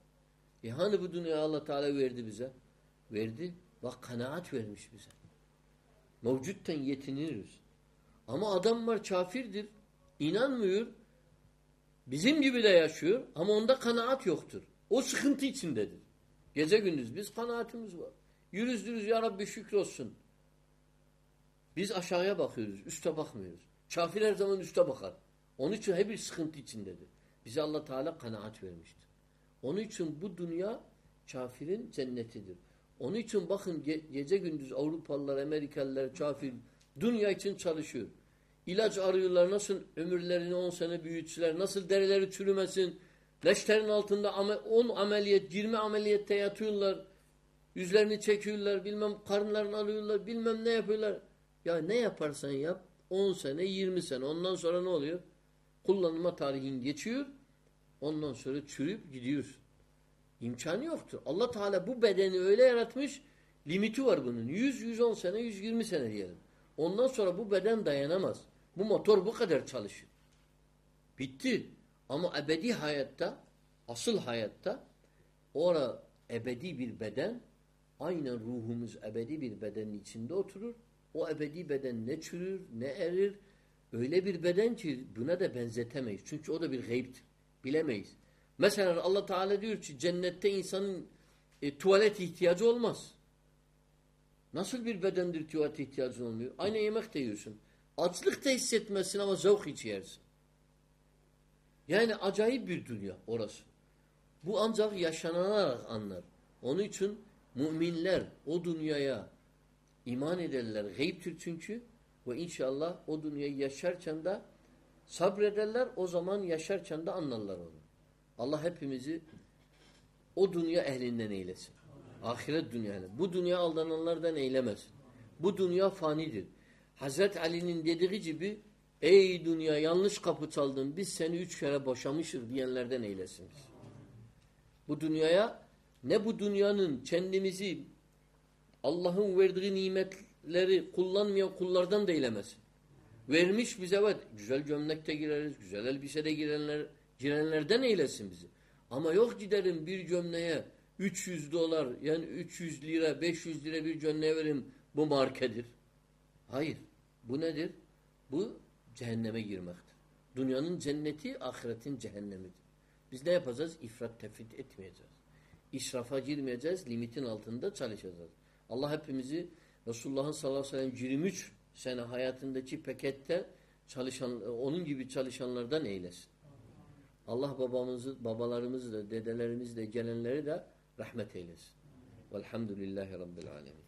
[SPEAKER 1] E hani bu dünya Allah Teala verdi bize? Verdi. Bak kanaat vermiş bize. Mevcutten yetiniriz. Ama adam var kafirdir. İnanmıyor. Bizim gibi de yaşıyor ama onda kanaat yoktur. O sıkıntı içindedir. Gece gündüz biz kanaatimiz var. Yürüzdürüz ya Rabbi şükrolsun. Biz aşağıya bakıyoruz. Üste bakmıyoruz. Kafir her zaman üste bakar. Onun için hep bir sıkıntı içindedir. Bize Allah Teala kanaat vermiştir. Onun için bu dünya kafirin cennetidir. Onun için bakın ge gece gündüz Avrupalılar, Amerikalılar, kafir dünya için çalışıyor. İlaç arıyorlar nasıl ömürlerini 10 sene büyütçüler, nasıl derileri çürümesin, leşlerin altında 10 ameliyat, 20 ameliyette yatıyorlar, yüzlerini çekiyorlar, bilmem karınlarını alıyorlar, bilmem ne yapıyorlar. Ya ne yaparsan yap 10 sene, 20 sene ondan sonra ne oluyor? Kullanma tarihin geçiyor, ondan sonra çürüyüp gidiyor. İmkanı yoktur. Allah Teala bu bedeni öyle yaratmış, limiti var bunun. 100-110 sene, 120 sene diyelim. Ondan sonra bu beden dayanamaz. Bu motor bu kadar çalışır. Bitti. Ama ebedi hayatta, asıl hayatta ora ebedi bir beden, aynen ruhumuz ebedi bir bedenin içinde oturur. O ebedi beden ne çürür, ne erir. Öyle bir beden ki buna da benzetemeyiz. Çünkü o da bir gayiptir. Bilemeyiz. Mesela Allah Teala diyor ki cennette insanın e, tuvalet ihtiyacı olmaz. Nasıl bir bedendir tuvalete ihtiyacın olmuyor? Aynı yemek de yiyorsun. Açlık da hissetmezsin ama zevk içi yersin. Yani acayip bir dünya orası. Bu ancak yaşanarak anlar. Onun için müminler o dünyaya iman ederler. Gayiptir çünkü ve inşallah o dünyayı yaşarken de sabrederler. O zaman yaşarken de anlarlar onu. Allah hepimizi o dünya ehlinden eylesin. Ahiret dünyası. Bu dünya aldananlardan eylemesin. Bu dünya fanidir. Hazret Ali'nin dediği gibi ey dünya yanlış kapı çaldın biz seni üç kere boşamışız diyenlerden eylesin. Bu dünyaya ne bu dünyanın kendimizi Allah'ın verdiği nimetleri kullanmayan kullardan da eylemesin. Vermiş bize evet güzel gömlekte gireriz, güzel elbisede girenler, girenlerden eylesin bizi. Ama yok giderim bir gömleğe 300 dolar yani 300 lira 500 lira bir gömleğe verim bu markedir. Hayır. Bu nedir? Bu cehenneme girmektir. Dünyanın cenneti ahiretin cehennemidir. Biz ne yapacağız? İfrat tefrit etmeyeceğiz. İsrafa girmeyeceğiz. Limitin altında çalışacağız. Allah hepimizi Resulullah'ın sallallahu aleyhi ve sellem 23 sene hayatındaki pakette çalışan, onun gibi çalışanlardan eylesin. Allah babamızı, babalarımızı da, dedelerimizi de, gelenleri de rahmet eylesin. Velhamdülillahi Rabbil alemin.